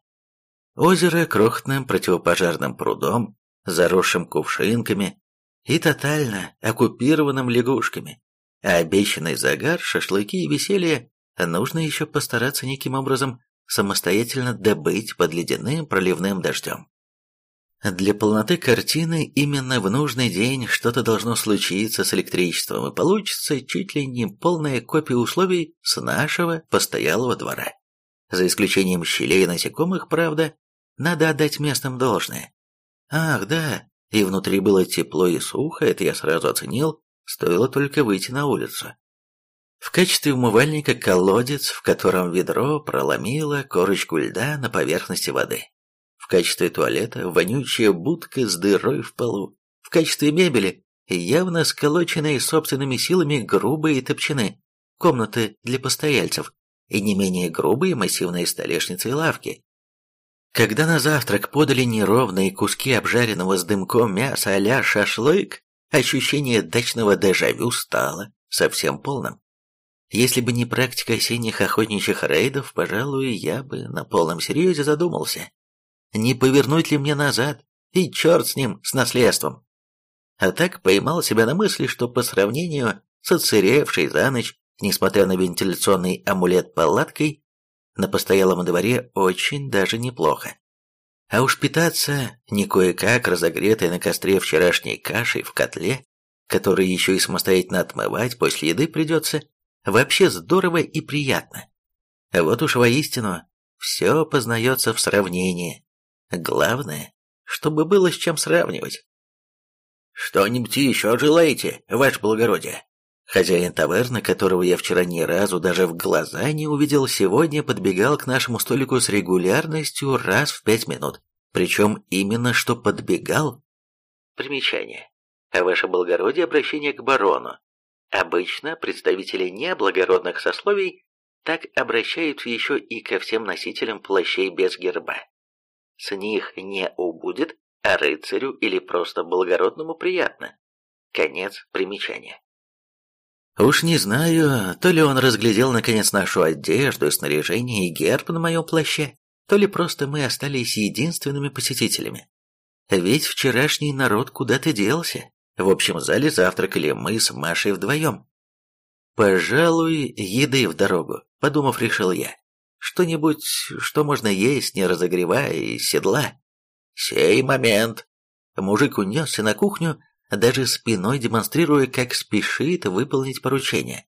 Озеро крохотным противопожарным прудом, заросшим кувшинками и тотально оккупированным лягушками. А обещанный загар, шашлыки и веселье нужно еще постараться неким образом самостоятельно добыть под ледяным проливным дождем. Для полноты картины именно в нужный день что-то должно случиться с электричеством, и получится чуть ли не полная копия условий с нашего постоялого двора. За исключением щелей и насекомых, правда, надо отдать местным должное. Ах, да, и внутри было тепло и сухо, это я сразу оценил, стоило только выйти на улицу. В качестве умывальника колодец, в котором ведро проломило корочку льда на поверхности воды. В качестве туалета вонючая будка с дырой в полу. В качестве мебели явно сколоченные собственными силами грубые топчаны, комнаты для постояльцев и не менее грубые массивные столешницы и лавки, когда на завтрак подали неровные куски обжаренного с дымком мяса а шашлык, ощущение дачного дежавю стало совсем полным. Если бы не практика осенних охотничьих рейдов, пожалуй, я бы на полном серьезе задумался. Не повернуть ли мне назад? И черт с ним, с наследством. А так поймал себя на мысли, что по сравнению с отсыревшей за ночь, несмотря на вентиляционный амулет палаткой, на постоялом дворе очень даже неплохо. А уж питаться не кое-как разогретой на костре вчерашней кашей в котле, который еще и самостоятельно отмывать после еды придется, вообще здорово и приятно. Вот уж воистину, все познается в сравнении. Главное, чтобы было с чем сравнивать. «Что-нибудь еще желаете, ваше благородие?» Хозяин таверны, которого я вчера ни разу даже в глаза не увидел, сегодня подбегал к нашему столику с регулярностью раз в пять минут. Причем именно что подбегал. Примечание. А ваше благородие обращение к барону. Обычно представители неблагородных сословий так обращаются еще и ко всем носителям плащей без герба. С них не убудет, а рыцарю или просто благородному приятно. Конец примечания. Уж не знаю, то ли он разглядел наконец нашу одежду и снаряжение и герб на моем плаще, то ли просто мы остались единственными посетителями. Ведь вчерашний народ куда-то делся. В общем зале завтракали мы с Машей вдвоем. Пожалуй, еды в дорогу. подумав, решил я. Что-нибудь, что можно есть, не разогревая из седла. Сей момент. Мужик унесся на кухню, даже спиной демонстрируя, как спешит выполнить поручение.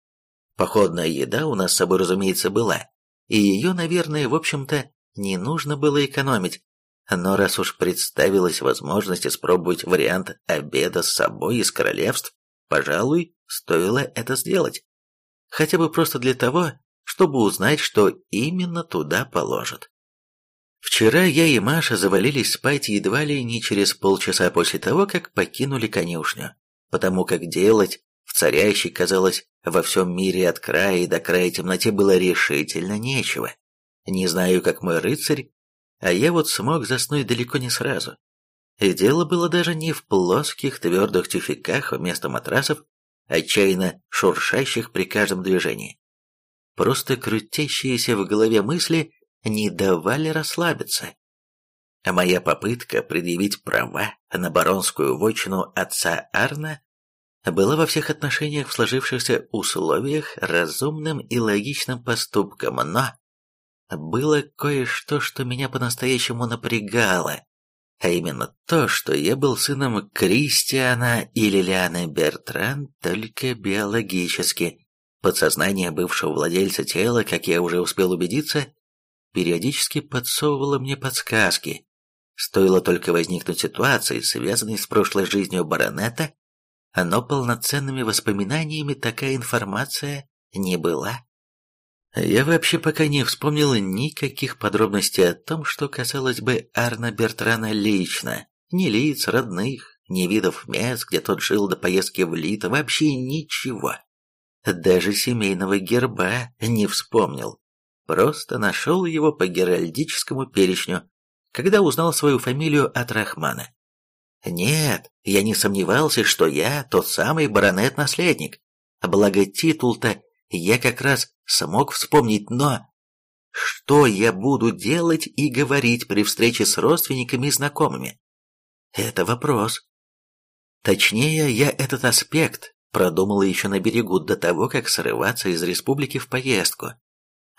Походная еда у нас с собой, разумеется, была, и ее, наверное, в общем-то, не нужно было экономить. Но раз уж представилась возможность испробовать вариант обеда с собой из королевств, пожалуй, стоило это сделать. Хотя бы просто для того, чтобы узнать, что именно туда положат. Вчера я и Маша завалились спать едва ли не через полчаса после того, как покинули конюшню, потому как делать в царящей, казалось, во всем мире от края и до края темноте было решительно нечего. Не знаю, как мой рыцарь, а я вот смог заснуть далеко не сразу. И дело было даже не в плоских твердых тюфяках вместо матрасов, отчаянно шуршащих при каждом движении. Просто крутящиеся в голове мысли не давали расслабиться. А моя попытка предъявить права на баронскую вотчину отца Арна была во всех отношениях в сложившихся условиях разумным и логичным поступком, но было кое-что, что меня по-настоящему напрягало, а именно то, что я был сыном Кристиана и Лилианы Бертран только биологически, Подсознание бывшего владельца тела, как я уже успел убедиться, периодически подсовывало мне подсказки. Стоило только возникнуть ситуации, связанной с прошлой жизнью баронета, но полноценными воспоминаниями такая информация не была. Я вообще пока не вспомнил никаких подробностей о том, что касалось бы Арна Бертрана лично. Ни лиц родных, ни видов мест, где тот жил до поездки в Лит, вообще ничего. Даже семейного герба не вспомнил. Просто нашел его по геральдическому перечню, когда узнал свою фамилию от Рахмана. Нет, я не сомневался, что я тот самый баронет-наследник. Благо титул-то я как раз смог вспомнить, но... Что я буду делать и говорить при встрече с родственниками и знакомыми? Это вопрос. Точнее, я этот аспект продумала еще на берегу до того, как срываться из республики в поездку.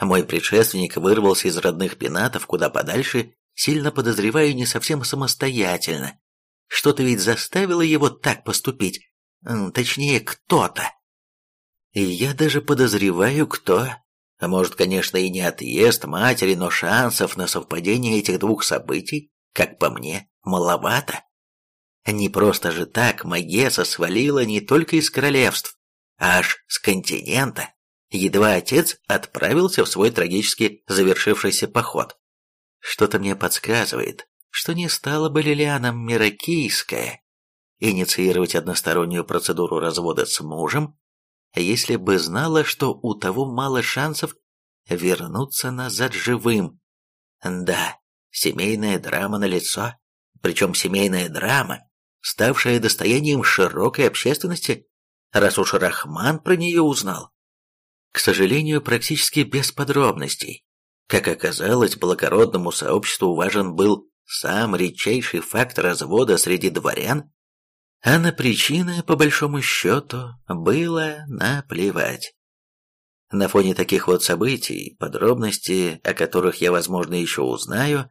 Мой предшественник вырвался из родных пенатов куда подальше, сильно подозреваю, не совсем самостоятельно. Что-то ведь заставило его так поступить. Точнее, кто-то. И я даже подозреваю, кто. А может, конечно, и не отъезд матери, но шансов на совпадение этих двух событий, как по мне, маловато. Не просто же так Магеса свалила не только из королевств, а аж с континента, едва отец отправился в свой трагически завершившийся поход. Что-то мне подсказывает, что не стала бы Лилиана Миракийская инициировать одностороннюю процедуру развода с мужем, если бы знала, что у того мало шансов вернуться назад живым. Да, семейная драма на лицо, причем семейная драма, ставшая достоянием широкой общественности, раз уж Рахман про нее узнал. К сожалению, практически без подробностей. Как оказалось, благородному сообществу важен был сам редчайший факт развода среди дворян, а на причины, по большому счету, было наплевать. На фоне таких вот событий, подробности, о которых я, возможно, еще узнаю,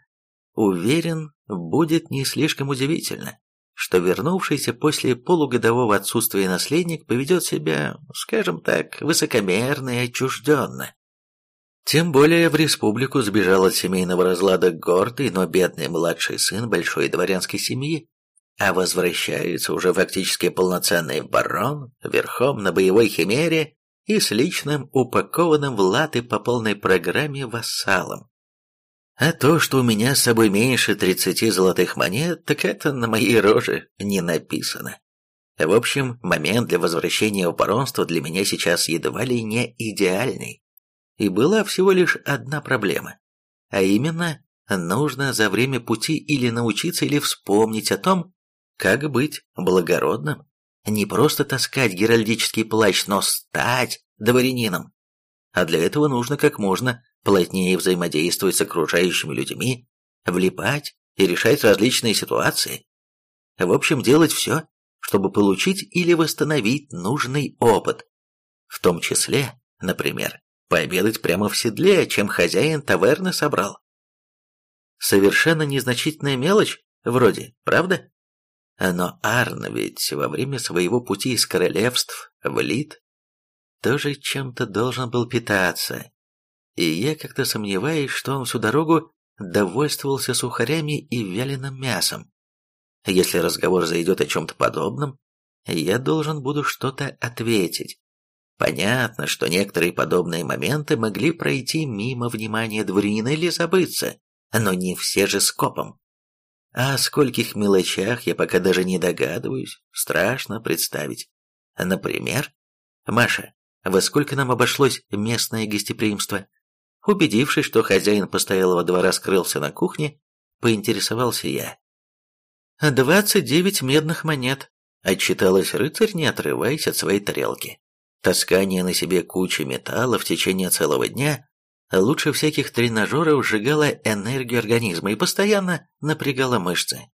уверен, будет не слишком удивительно что вернувшийся после полугодового отсутствия наследник поведет себя, скажем так, высокомерно и отчужденно. Тем более в республику сбежал от семейного разлада гордый, но бедный младший сын большой дворянской семьи, а возвращается уже фактически полноценный барон, верхом на боевой химере и с личным упакованным в латы по полной программе вассалом. А то, что у меня с собой меньше тридцати золотых монет, так это на моей роже не написано. В общем, момент для возвращения в баронство для меня сейчас едва ли не идеальный. И была всего лишь одна проблема. А именно, нужно за время пути или научиться, или вспомнить о том, как быть благородным. Не просто таскать геральдический плащ, но стать дворянином. А для этого нужно как можно плотнее взаимодействовать с окружающими людьми, влипать и решать различные ситуации. В общем, делать все, чтобы получить или восстановить нужный опыт. В том числе, например, пообедать прямо в седле, чем хозяин таверны собрал. Совершенно незначительная мелочь, вроде, правда? Но Арн ведь во время своего пути из королевств в Лид тоже чем-то должен был питаться. И я как-то сомневаюсь, что он всю дорогу довольствовался сухарями и вяленым мясом. Если разговор зайдет о чем-то подобном, я должен буду что-то ответить. Понятно, что некоторые подобные моменты могли пройти мимо внимания дворянина или забыться, но не все же скопом. О скольких мелочах я пока даже не догадываюсь, страшно представить. Например, Маша, во сколько нам обошлось местное гостеприимство? Убедившись, что хозяин постоялого двора скрылся на кухне, поинтересовался я. «Двадцать девять медных монет», — отчиталась рыцарь, не отрываясь от своей тарелки. Таскание на себе кучи металла в течение целого дня лучше всяких тренажеров сжигало энергию организма и постоянно напрягало мышцы.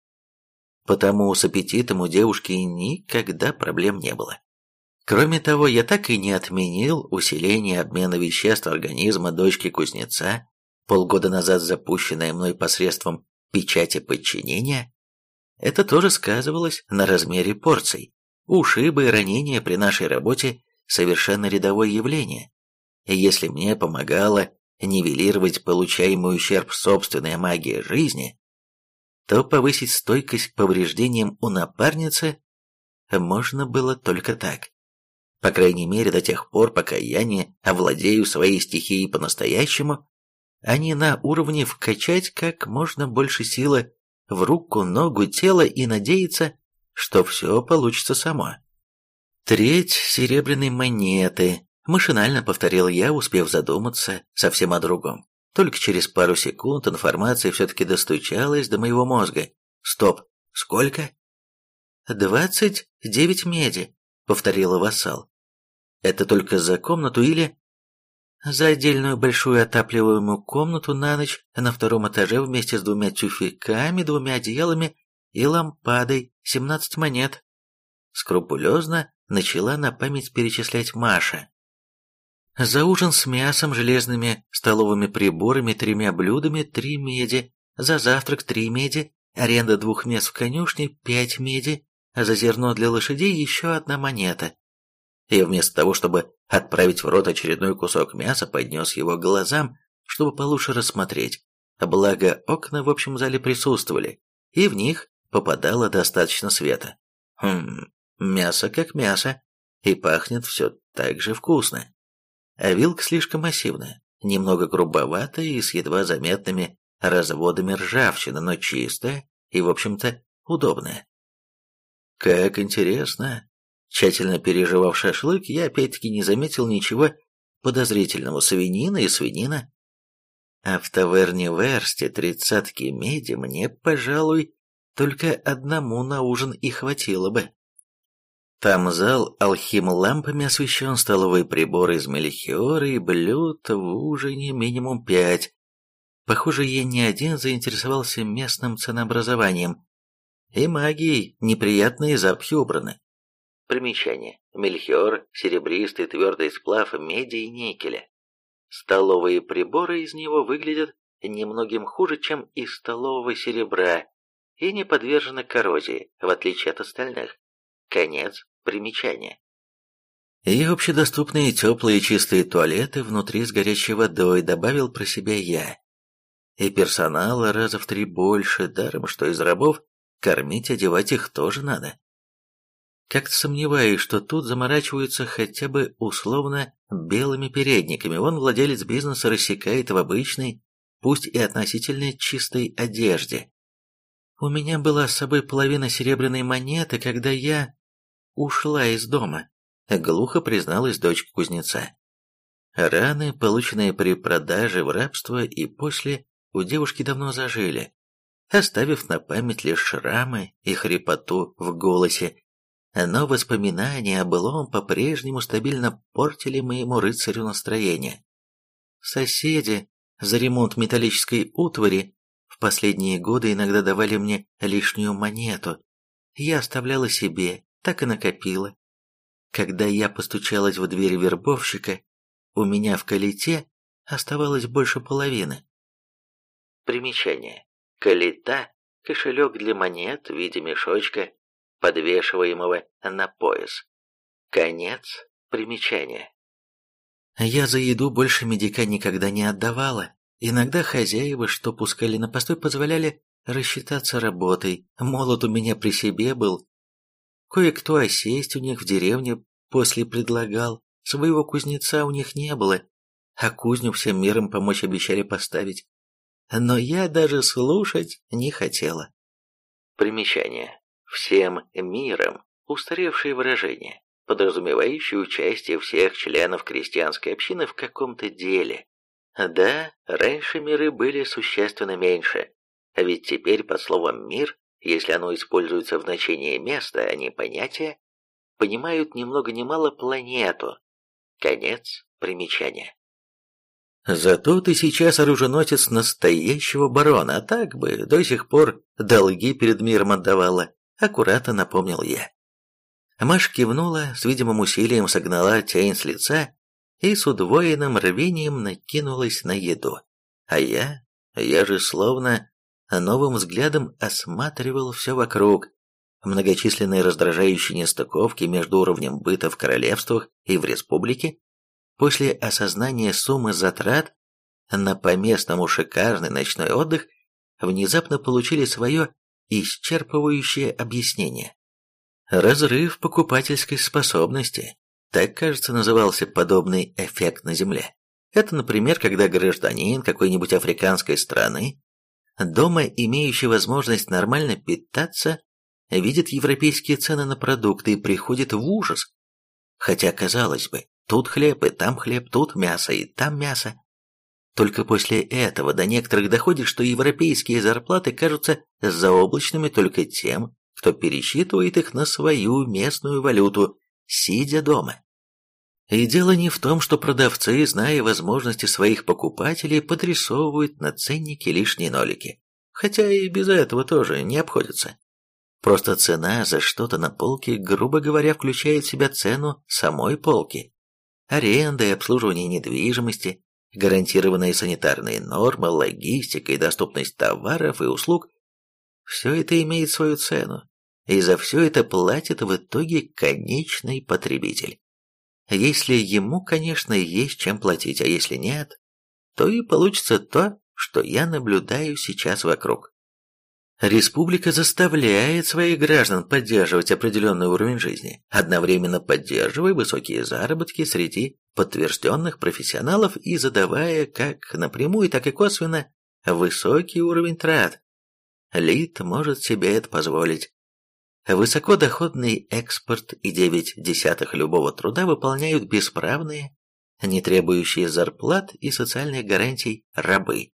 Потому с аппетитом у девушки никогда проблем не было. Кроме того, я так и не отменил усиление обмена веществ организма дочки кузнеца, полгода назад запущенное мной посредством печати подчинения. Это тоже сказывалось на размере порций. Ушибы и ранения при нашей работе совершенно рядовое явление. Если мне помогало нивелировать получаемый ущерб собственная магия жизни, то повысить стойкость к повреждениям у напарницы можно было только так. По крайней мере, до тех пор, пока я не овладею своей стихией по-настоящему, а не на уровне вкачать как можно больше силы в руку, ногу, тело и надеяться, что все получится само. Треть серебряной монеты, машинально повторил я, успев задуматься совсем о другом. Только через пару секунд информация все-таки достучалась до моего мозга. Стоп, сколько? «Двадцать девять меди», — повторила вассал. Это только за комнату или... За отдельную большую отапливаемую комнату на ночь на втором этаже вместе с двумя тюфяками, двумя одеялами и лампадой, семнадцать монет. Скрупулезно начала на память перечислять Маша. За ужин с мясом, железными столовыми приборами, тремя блюдами, три меди, за завтрак три меди, аренда двух мест в конюшне, пять меди, за зерно для лошадей еще одна монета и вместо того, чтобы отправить в рот очередной кусок мяса, поднес его к глазам, чтобы получше рассмотреть. Благо, окна в общем зале присутствовали, и в них попадало достаточно света. Хм, мясо как мясо, и пахнет все так же вкусно. А вилка слишком массивная, немного грубоватая и с едва заметными разводами ржавчины, но чистая и, в общем-то, удобная. Как интересно, Тщательно переживав шашлык, я опять-таки не заметил ничего подозрительного свинина и свинина. А в таверне Версте тридцатки меди мне, пожалуй, только одному на ужин и хватило бы. Там зал алхим лампами освещен, столовые приборы из мелихиора и блюд в ужине минимум пять. Похоже, я не один заинтересовался местным ценообразованием. И магией неприятные запахи убраны. Примечание. Мельхиор – серебристый твердый сплав меди и никеля. Столовые приборы из него выглядят немногим хуже, чем из столового серебра и не подвержены коррозии, в отличие от остальных. Конец примечания. И общедоступные теплые чистые туалеты внутри с горячей водой добавил про себя я. И персонала раза в три больше, даром что из рабов, кормить, одевать их тоже надо. Как-то сомневаюсь, что тут заморачиваются хотя бы условно белыми передниками. Вон владелец бизнеса рассекает в обычной, пусть и относительно чистой одежде. У меня была с собой половина серебряной монеты, когда я ушла из дома, глухо призналась дочка кузнеца. Раны, полученные при продаже в рабство и после, у девушки давно зажили, оставив на память лишь шрамы и хрипоту в голосе, но воспоминания о былом по-прежнему стабильно портили моему рыцарю настроение. Соседи за ремонт металлической утвари в последние годы иногда давали мне лишнюю монету. Я оставляла себе, так и накопила. Когда я постучалась в дверь вербовщика, у меня в калите оставалось больше половины. Примечание. Калита – кошелек для монет в виде мешочка, подвешиваемого на пояс. Конец примечания. Я за еду больше медика никогда не отдавала. Иногда хозяева, что пускали на постой, позволяли рассчитаться работой. Молот у меня при себе был. Кое-кто осесть у них в деревне после предлагал. Своего кузнеца у них не было, а кузню всем миром помочь обещали поставить. Но я даже слушать не хотела. Примечание. Всем миром устаревшее выражение, подразумевающее участие всех членов крестьянской общины в каком-то деле. Да, раньше миры были существенно меньше, а ведь теперь под словом «мир», если оно используется в значении места, а не понятия, понимают ни много ни мало планету. Конец примечания. Зато ты сейчас оруженосец настоящего барона, а так бы до сих пор долги перед миром отдавала, аккуратно напомнил я. Маш кивнула, с видимым усилием согнала тень с лица и с удвоенным рвением накинулась на еду. А я, я же словно новым взглядом осматривал все вокруг. Многочисленные раздражающие нестыковки между уровнем быта в королевствах и в республике, После осознания суммы затрат на по-местному шикарный ночной отдых внезапно получили свое исчерпывающее объяснение. Разрыв покупательской способности. Так, кажется, назывался подобный эффект на Земле. Это, например, когда гражданин какой-нибудь африканской страны, дома имеющий возможность нормально питаться, видит европейские цены на продукты и приходит в ужас. Хотя, казалось бы, Тут хлеб, и там хлеб, тут мясо, и там мясо. Только после этого до некоторых доходит, что европейские зарплаты кажутся заоблачными только тем, кто пересчитывает их на свою местную валюту, сидя дома. И дело не в том, что продавцы, зная возможности своих покупателей, подрисовывают на ценнике лишние нолики. Хотя и без этого тоже не обходится. Просто цена за что-то на полке, грубо говоря, включает в себя цену самой полки аренда и обслуживание недвижимости, гарантированные санитарные нормы, логистика и доступность товаров и услуг – все это имеет свою цену, и за все это платит в итоге конечный потребитель. Если ему, конечно, есть чем платить, а если нет, то и получится то, что я наблюдаю сейчас вокруг. Республика заставляет своих граждан поддерживать определенный уровень жизни, одновременно поддерживая высокие заработки среди подтвержденных профессионалов и задавая как напрямую, так и косвенно высокий уровень трат. Лид может себе это позволить. Высокодоходный экспорт и 9 десятых любого труда выполняют бесправные, не требующие зарплат и социальных гарантий рабы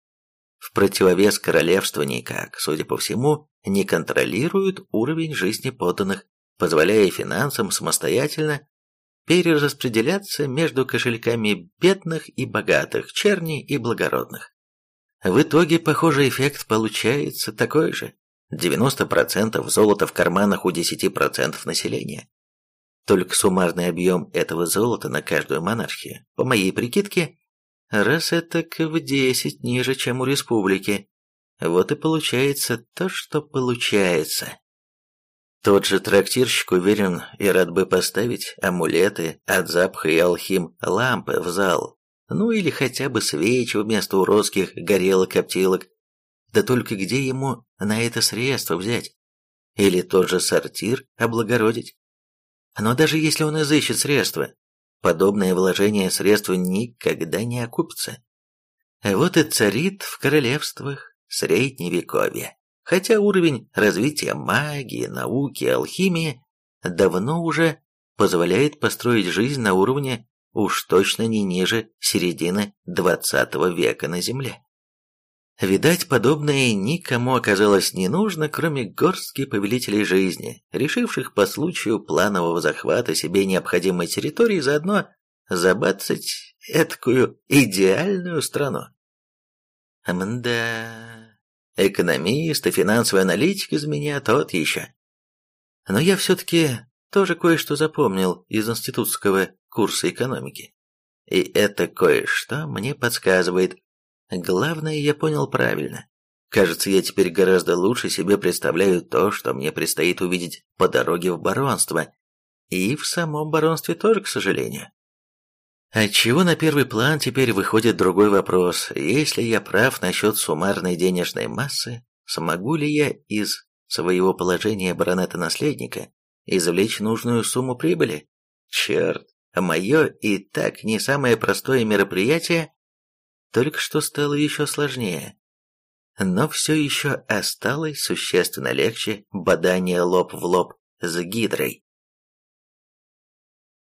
в противовес королевства никак, судя по всему, не контролируют уровень жизни подданных, позволяя финансам самостоятельно перераспределяться между кошельками бедных и богатых, черни и благородных. В итоге похожий эффект получается такой же. 90% золота в карманах у 10% населения. Только суммарный объем этого золота на каждую монархию, по моей прикидке, раз это в десять ниже, чем у республики. Вот и получается то, что получается. Тот же трактирщик уверен и рад бы поставить амулеты от запаха и алхим лампы в зал, ну или хотя бы свечи вместо уродских горелок-коптилок. Да только где ему на это средства взять? Или тот же сортир облагородить? Но даже если он изыщет средства, подобное вложение средств никогда не окупится. Вот и царит в королевствах средневековья. Хотя уровень развития магии, науки, алхимии давно уже позволяет построить жизнь на уровне уж точно не ниже середины XX века на Земле. Видать, подобное никому оказалось не нужно, кроме горстки повелителей жизни, решивших по случаю планового захвата себе необходимой территории заодно забацать эткую идеальную страну. Мда, экономист и финансовый аналитик из меня тот еще. Но я все-таки тоже кое-что запомнил из институтского курса экономики. И это кое-что мне подсказывает. Главное, я понял правильно. Кажется, я теперь гораздо лучше себе представляю то, что мне предстоит увидеть по дороге в баронство. И в самом баронстве тоже, к сожалению. Отчего на первый план теперь выходит другой вопрос. Если я прав насчет суммарной денежной массы, смогу ли я из своего положения баронета-наследника извлечь нужную сумму прибыли? Черт, мое и так не самое простое мероприятие только что стало еще сложнее. Но все еще осталось существенно легче бадание лоб в лоб с Гидрой.